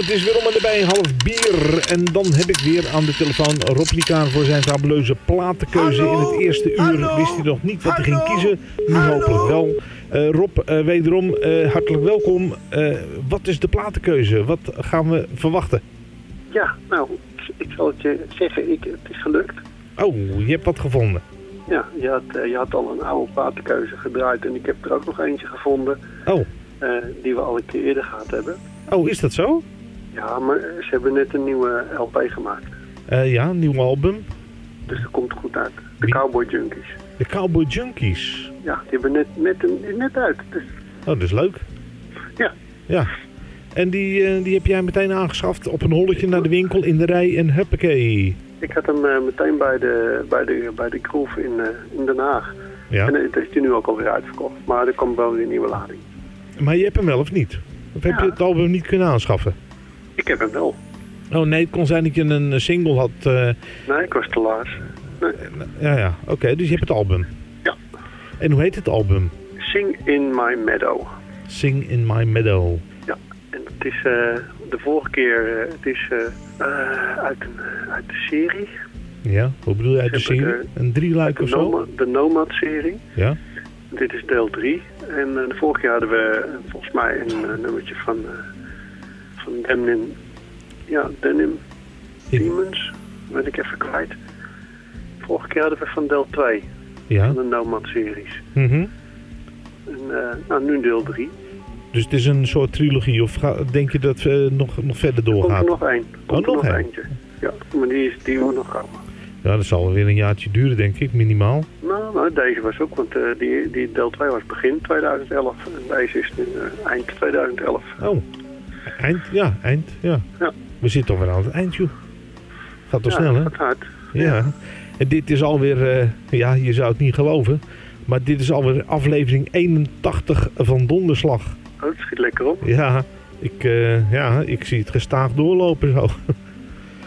Het is weer om en erbij half bier. En dan heb ik weer aan de telefoon Rob Ricard voor zijn fabuleuze platenkeuze. In het eerste uur wist hij nog niet wat hij ging kiezen. Nu hopelijk wel. Eh, Rob, eh, wederom eh, hartelijk welkom. Wat is de platenkeuze? Wat gaan we verwachten? Ja, nou, ik- zal het je zeggen, ik, het is gelukt. Oh, je hebt wat gevonden. Ja, je had, je had al een oude platenkeuze gedraaid en ik heb er ook nog eentje gevonden Oh, die we al een keer eerder gehad hebben. oh is dat zo? Ja, maar ze hebben net een nieuwe LP gemaakt, Eh, ja, een nieuw album. dus dat komt goed uit. De Cowboy Junkies. De Cowboy Junkies. Ja, die hebben net, net, een, net uit. Dus, Oh, dat is leuk. Ja. Ja. En die, eh, die heb jij meteen aangeschaft op een holletje naar de winkel in de rij en huppakee. ik had hem eh, meteen bij de, bij de, bij de Groove in, in Den Haag. Ja. En het is die nu ook alweer uitverkocht, maar er komt wel weer een nieuwe lading. Maar je hebt hem wel of niet? Of heb je het album niet kunnen aanschaffen? Ik heb hem wel. Oh nee, het kon zijn dat je een single had. eh, Nee, ik was te laat. Nee. ja, ja. Oké, dus je hebt het album. Ja. En hoe heet het album? Sing in My Meadow. Sing in My Meadow. Ja, en het is eh, de vorige keer, eh, het is eh, eh, uit, een, eh, uit de serie. Ja, hoe bedoel je uit de serie? Een drieluik de, of zo? Nomad, de Nomad-serie. Ja. Dit is deel 3. En eh, de vorige keer hadden we eh, volgens mij een eh, nummertje van, eh van Denim. Ja, Denim Demons. Weet ik even kwijt. Vorige keer hadden we van deel 2 Ja. van de Nomad-series. Mhm. En eh, nou, nu deel 3. Dus het is een soort trilogie of ga- denk je dat we nog, nog verder Komt doorgaat? er nog één. Komt er nog nog eentje. Ja, maar die, is, die moet nog komen. Ja, dat zal weer een jaartje duren denk ik, minimaal. Nou, nou, deze was ook, want eh, die, die deel 2 was begin 2011 en deze is nu eh, eind 2011. Oh, eind, ja, eind, ja. Ja. We zitten toch weer aan het eind, joh. Gaat toch Ja, snel, hè? gaat hard. Ja. En dit is alweer, eh, ja, je zou het niet geloven, maar dit is alweer aflevering 81 van Donderslag. Oh, het schiet lekker op. Ja, ik, eh, ja, ik zie het gestaag doorlopen zo.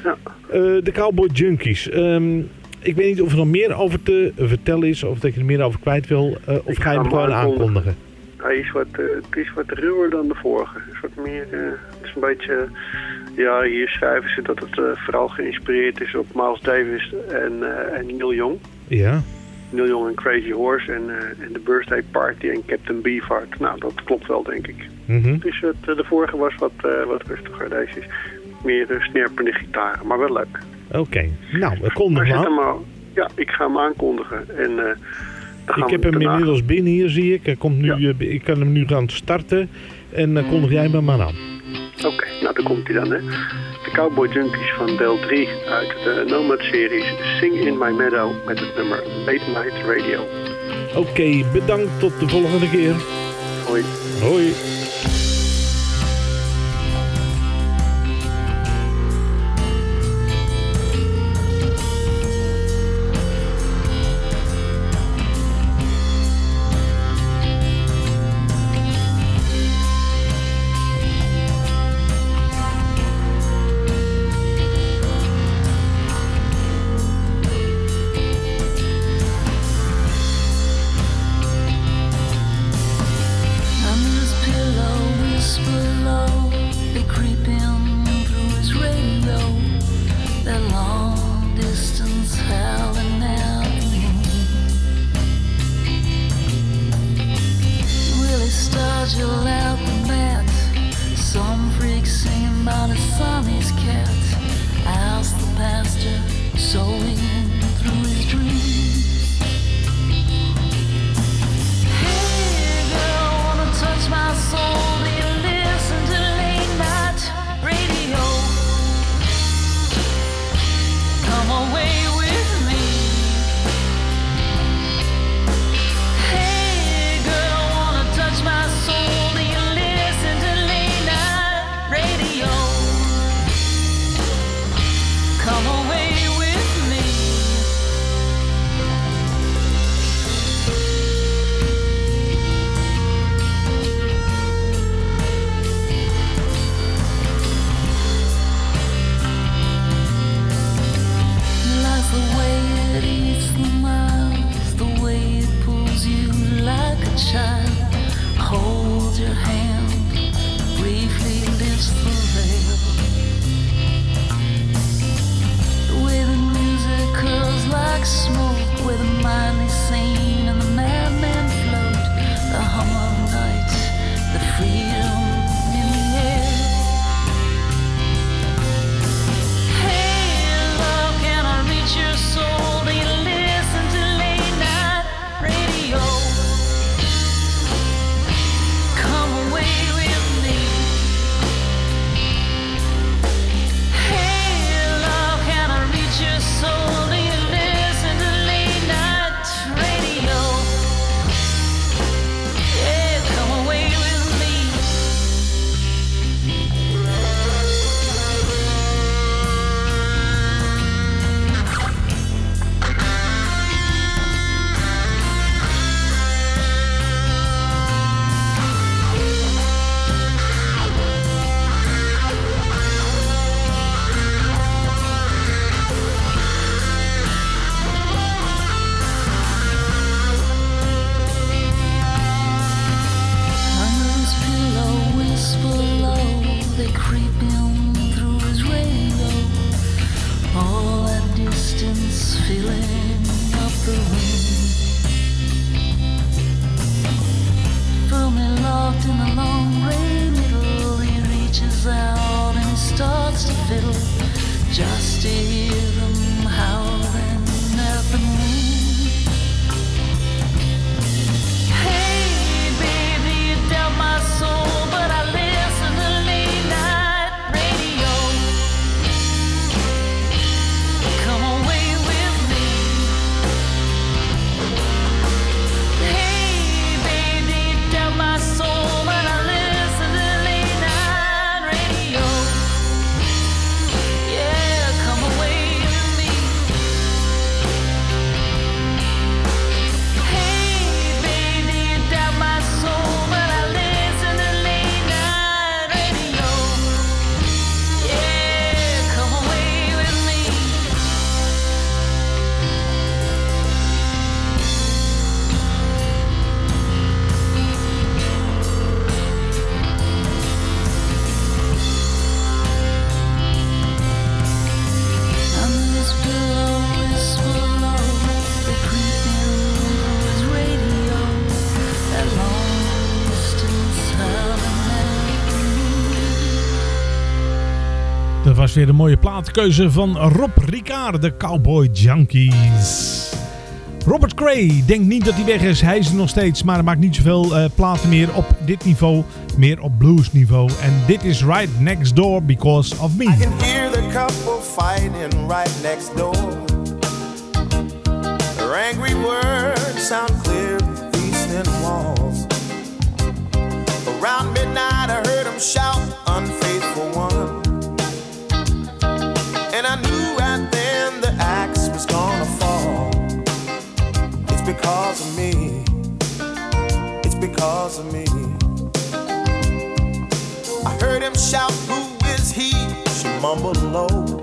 Ja. Eh, de Cowboy Junkies. Ehm, ik weet niet of er nog meer over te vertellen is, of dat je er meer over kwijt wil, of Ik ga je hem gewoon aankondigen. Hij is wat, eh, het is wat ruwer dan de vorige. Het is wat meer, eh, het is een beetje, ja, hier schrijven ze dat het eh, vooral geïnspireerd is op Miles Davis en, en Neil Young. Ja. Neil Young en Crazy Horse en, en The Birthday Party en Captain Beefheart. Nou, dat klopt wel, denk ik. Mhm. Dus het, de vorige was wat, eh, wat rustiger. Deze is meer snerpende gitaren, maar wel leuk. Oké, nou, we kondig Maar hem zet aan. hem al, ja, ik ga hem aankondigen. En, Ik heb hem inmiddels binnen hier, zie ik. Hij komt nu, eh, ik kan hem nu gaan starten. En dan kondig jij hem maar aan. Oké, nou dan komt hij dan, hè. De Cowboy Junkies van deel 3 uit de Nomad-series Sing in My Meadow met het nummer Late Night Radio. Oké, bedankt. Tot de volgende keer. Hoi. Hoi. Weer een mooie plaatkeuze van Rob Ricard, de Cowboy Junkies. Robert Cray denkt niet dat hij weg is. Hij is er nog steeds, maar hij maakt niet zoveel eh, platen meer op dit niveau. Meer op bluesniveau. En dit is Right Next Door Because of Me. I can hear the couple fighting right next door. Their angry words sound clear through these thin walls. Around midnight, I heard them shout, And I knew right then the axe was gonna fall. It's because of me. It's because of me. I heard him shout, Who is he? She mumbled low.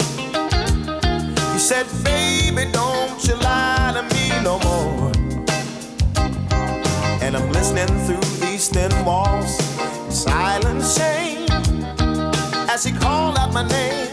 He said, Baby, don't you lie to me no more. And I'm listening through these thin walls, silent shame. As he called out my name,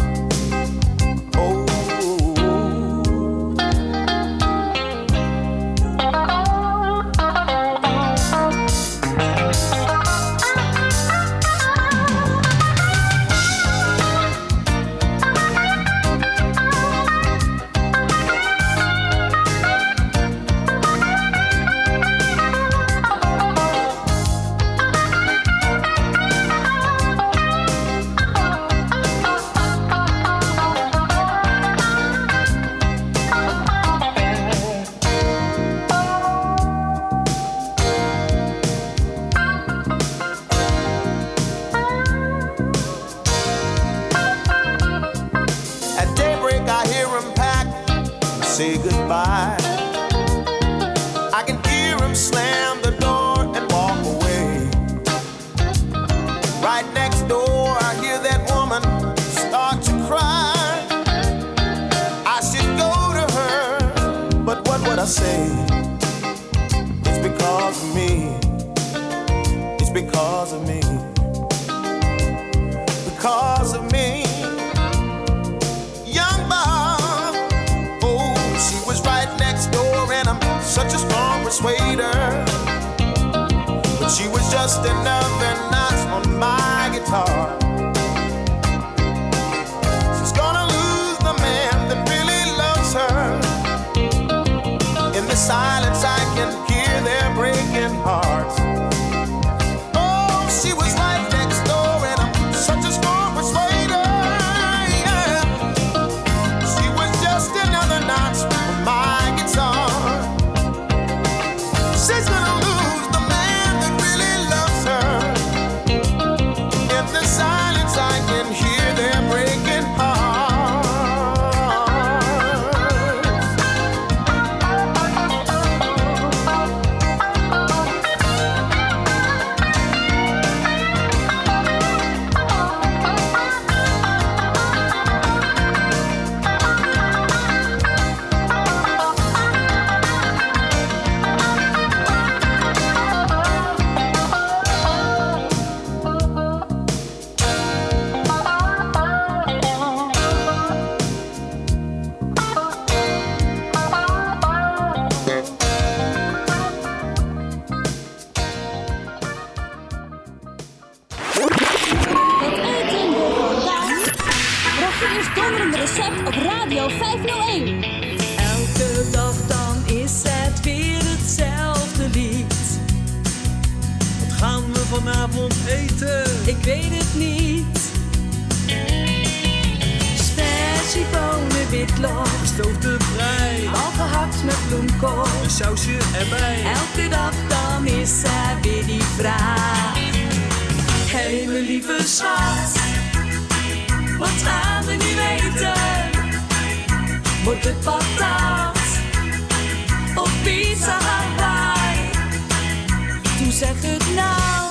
Toen zeg het nou.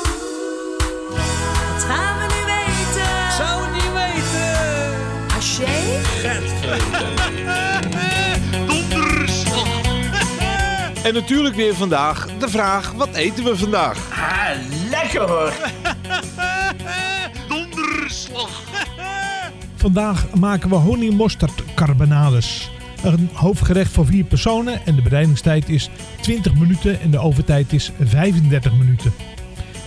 Wat gaan we nu weten? Zou het niet weten? Haché? Donderslag. en natuurlijk weer vandaag de vraag: wat eten we vandaag? Ah, lekker hoor. Donderslag. Vandaag maken we honingmosterdcarbonades. Een hoofdgerecht voor vier personen en de bereidingstijd is 20 minuten en de overtijd is 35 minuten.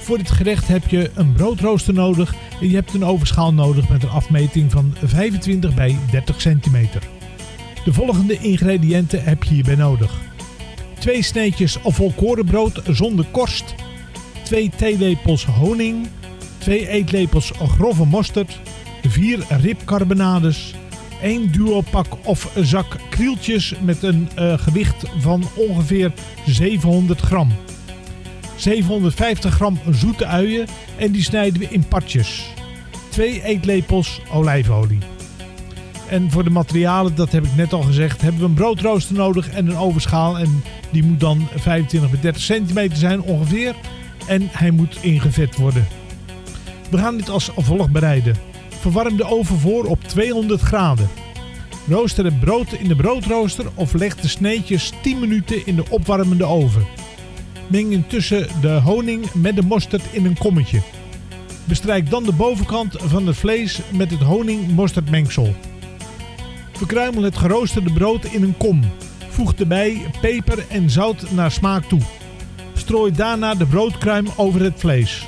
Voor dit gerecht heb je een broodrooster nodig en je hebt een overschaal nodig met een afmeting van 25 bij 30 centimeter. De volgende ingrediënten heb je hierbij nodig. 2 sneetjes volkorenbrood zonder korst, 2 theelepels honing, 2 eetlepels grove mosterd, 4 ribcarbonades, 1 duopak of zak krieltjes met een eh, gewicht van ongeveer 700 gram. 750 gram zoete uien en die snijden we in partjes. 2 eetlepels olijfolie. En voor de materialen, dat heb ik net al gezegd, hebben we een broodrooster nodig en een overschaal. En die moet dan 25 bij 30 centimeter zijn ongeveer. En hij moet ingevet worden. We gaan dit als volgt bereiden. Verwarm de oven voor op 200 graden. Rooster het brood in de broodrooster of leg de sneetjes 10 minuten in de opwarmende oven. Meng intussen de honing met de mosterd in een kommetje. Bestrijk dan de bovenkant van het vlees met het honing-mosterdmengsel. Verkruimel het geroosterde brood in een kom. Voeg erbij peper en zout naar smaak toe. Strooi daarna de broodkruim over het vlees.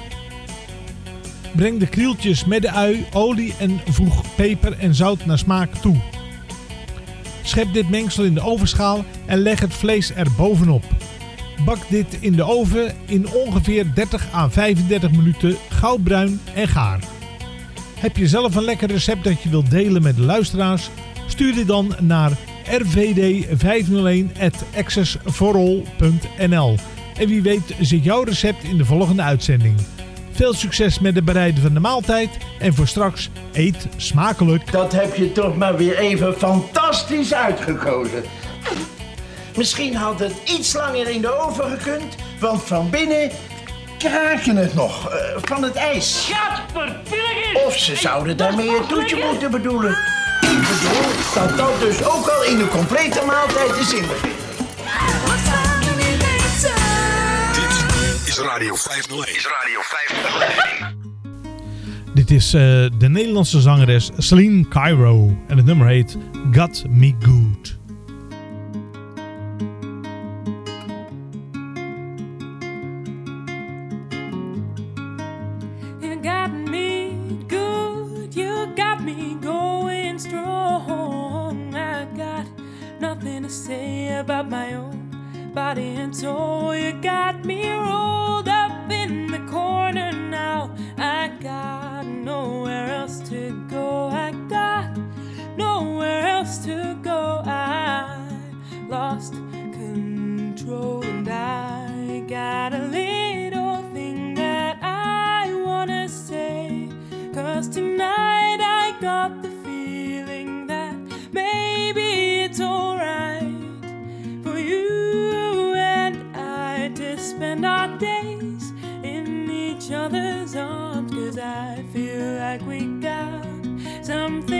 Breng de krieltjes met de ui, olie en voeg peper en zout naar smaak toe. Schep dit mengsel in de ovenschaal en leg het vlees er bovenop. Bak dit in de oven in ongeveer 30 à 35 minuten goudbruin en gaar. Heb je zelf een lekker recept dat je wilt delen met de luisteraars? Stuur dit dan naar rvd501.accessforall.nl En wie weet zit jouw recept in de volgende uitzending. Veel succes met het bereiden van de maaltijd en voor straks eet smakelijk. Dat heb je toch maar weer even fantastisch uitgekozen. Misschien had het iets langer in de oven gekund, want van binnen kraken het nog eh, van het ijs. Of ze zouden daarmee het toetje moeten bedoelen. Ik bedoel dat dat dus ook al in de complete maaltijd is inbegrepen. Is Radio 501. Is Radio 501. Dit is eh, de Nederlandse zangeres Celine Cairo en het nummer heet Got Me Good. You got me good, you got me going strong. I got nothing to say about my own body and soul. You got me rolled up in the corner now. I got nowhere else to go. I got nowhere else to go. I lost control and I got a little thing that I wanna say. Cause tonight I got the spend our days in each other's arms. Cause I feel like we got something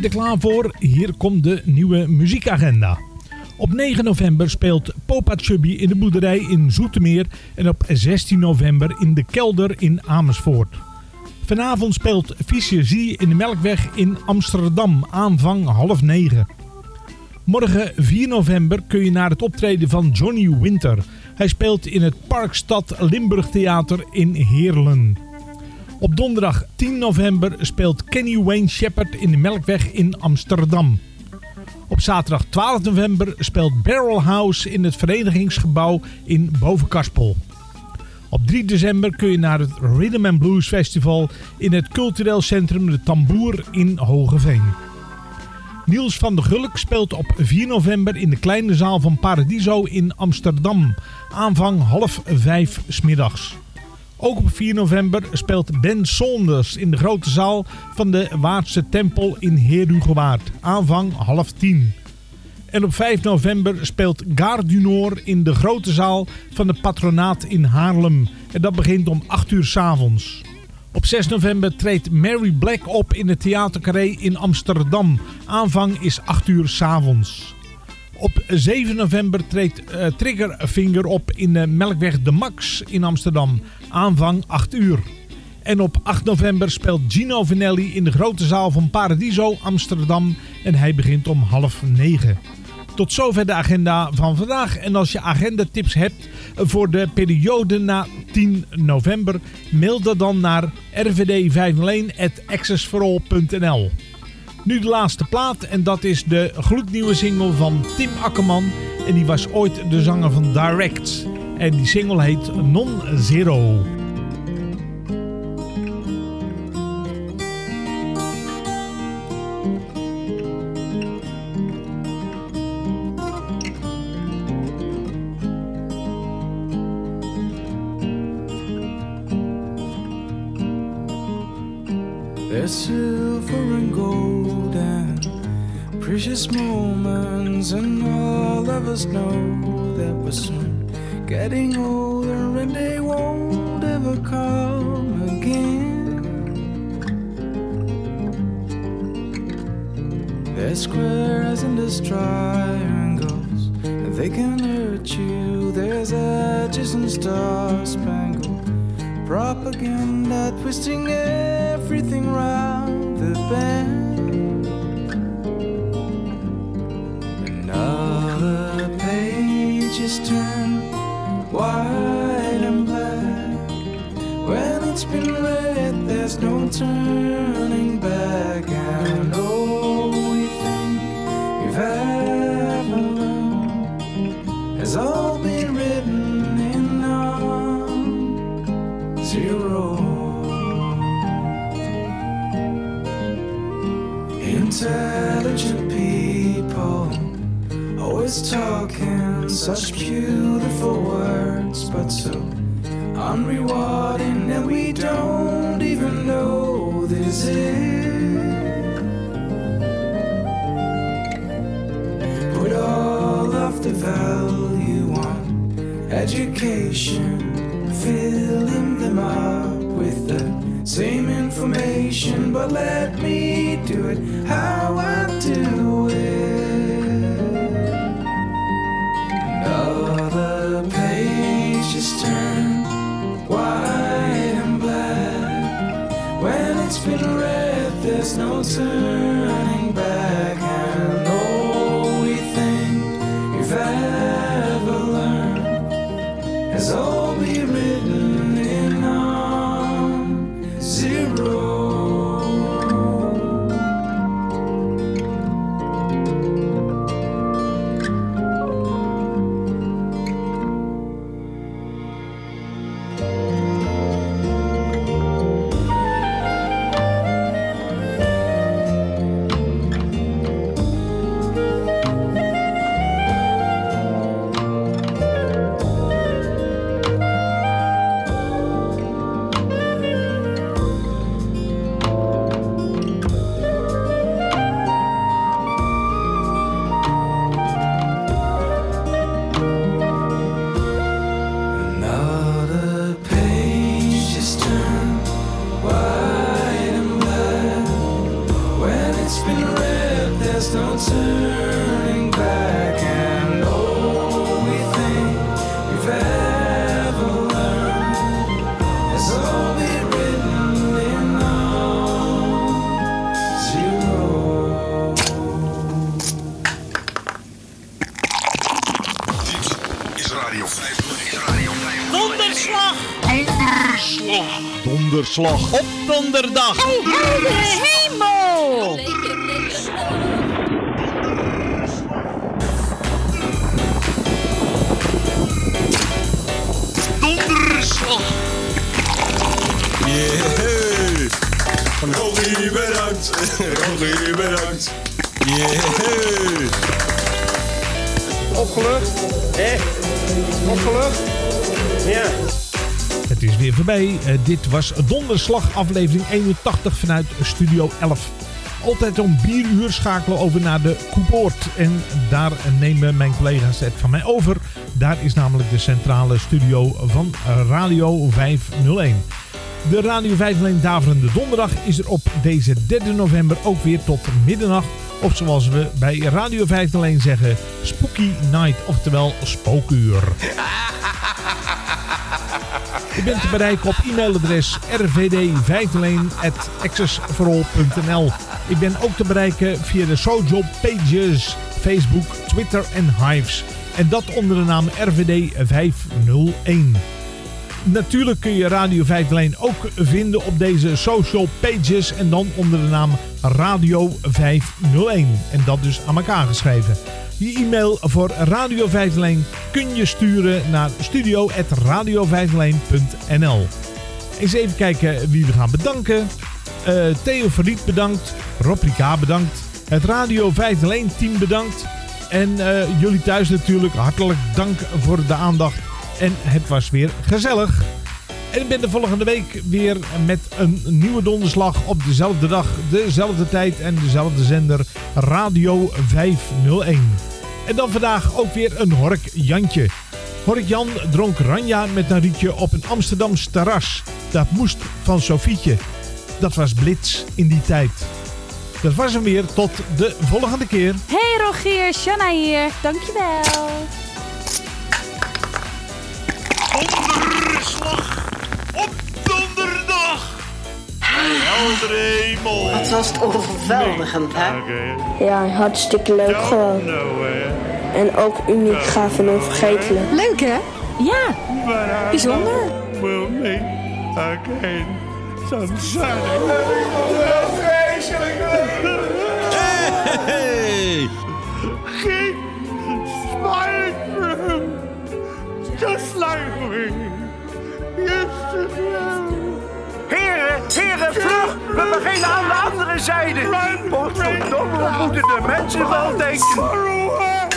je er klaar voor? Hier komt de nieuwe muziekagenda. Op 9 november speelt Popa Chubby in de boerderij in Zoetermeer en op 16 november in de kelder in Amersfoort. Vanavond speelt Fischer Zie in de Melkweg in Amsterdam, aanvang half negen. Morgen 4 november kun je naar het optreden van Johnny Winter. Hij speelt in het Parkstad Limburg Theater in Heerlen. Op donderdag 10 november speelt Kenny Wayne Shepherd in de Melkweg in Amsterdam. Op zaterdag 12 november speelt Barrel House in het verenigingsgebouw in Bovenkaspel. Op 3 december kun je naar het Rhythm and Blues Festival in het cultureel centrum De Tamboer in Hogeveen. Niels van der Gulk speelt op 4 november in de kleine zaal van Paradiso in Amsterdam. Aanvang half vijf smiddags. Ook op 4 november speelt Ben Saunders in de grote zaal van de Waardse Tempel in Heerhugowaard. Aanvang half tien. En op 5 november speelt Gare du Nord in de grote zaal van de patronaat in Haarlem. En dat begint om 8 uur 's avonds. Op 6 november treedt Mary Black op in het Theater Carré in Amsterdam. Aanvang is 8 uur 's avonds. Op 7 november treedt uh, Triggerfinger op in de Melkweg de Max in Amsterdam. Aanvang 8 uur. En op 8 november speelt Gino Vanelli in de grote zaal van Paradiso Amsterdam. En hij begint om half 9. Tot zover de agenda van vandaag. En als je agendatips hebt voor de periode na 10 november, mail dat dan naar rvd501.accessforall.nl. Nu de laatste plaat en dat is de gloednieuwe single van Tim Akkerman. En die was ooit de zanger van Direct. En die single heet Non-Zero. Precious moments, and all of us know that we're soon getting older and they won't ever come again. There's squares and there's triangles, they can hurt you. There's edges and star spangled propaganda twisting everything round the bend. Page is turned white and black. When it's been read, there's no turning such beautiful words, but so unrewarding, and we don't even know this is. Put all of the value on education, filling them up with the same information, but let me do it how I answer. Op donderdag. Eh, dit was Donderslag aflevering 81 vanuit Studio 11. Altijd om 4 uur schakelen over naar de Koepoort. En daar nemen mijn collega's het van mij over. Daar is namelijk de centrale studio van Radio 501. De Radio 501 Daverende Donderdag is er op deze 3 november ook weer tot middernacht. Of zoals we bij Radio 501 zeggen, Spooky Night, oftewel spookuur. Je bent te bereiken op e-mailadres rvd501.accessforall.nl Ik ben ook te bereiken via de social pages, Facebook, Twitter en Hives. En dat onder de naam RVD 501. Natuurlijk kun je Radio 501 ook vinden op deze social pages en dan onder de naam Radio 501. En dat dus aan elkaar geschreven. Je e-mail voor Radio 501 kun je sturen naar studio.radio501.nl Eens even kijken wie we gaan bedanken. Eh Theo Verriet bedankt. Rob Rika bedankt. Het Radio 501 team bedankt. En eh, jullie thuis natuurlijk hartelijk dank voor de aandacht. En het was weer gezellig. En ik ben de volgende week weer met een nieuwe donderslag op dezelfde dag, dezelfde tijd en dezelfde zender Radio 501. En dan vandaag ook weer een Hork Jantje. Hork Jan dronk Ranja met een rietje op een Amsterdams terras. Dat moest van Sofietje. Dat was blitz in die tijd. Dat was hem weer. Tot de volgende keer. Hey Rogier, Shanna hier. Dankjewel. Heldere hemel! Wat was het overweldigend, hè? Ja, hartstikke leuk gewoon. En ook uniek, gaaf en onvergetelijk. Leuk hè? Ja, bijzonder. Again. Hey! Keep smiling just like we used to do. Heren, heren, vlug! We beginnen aan de andere zijde. Potverdomme, wat moeten de mensen wel denken?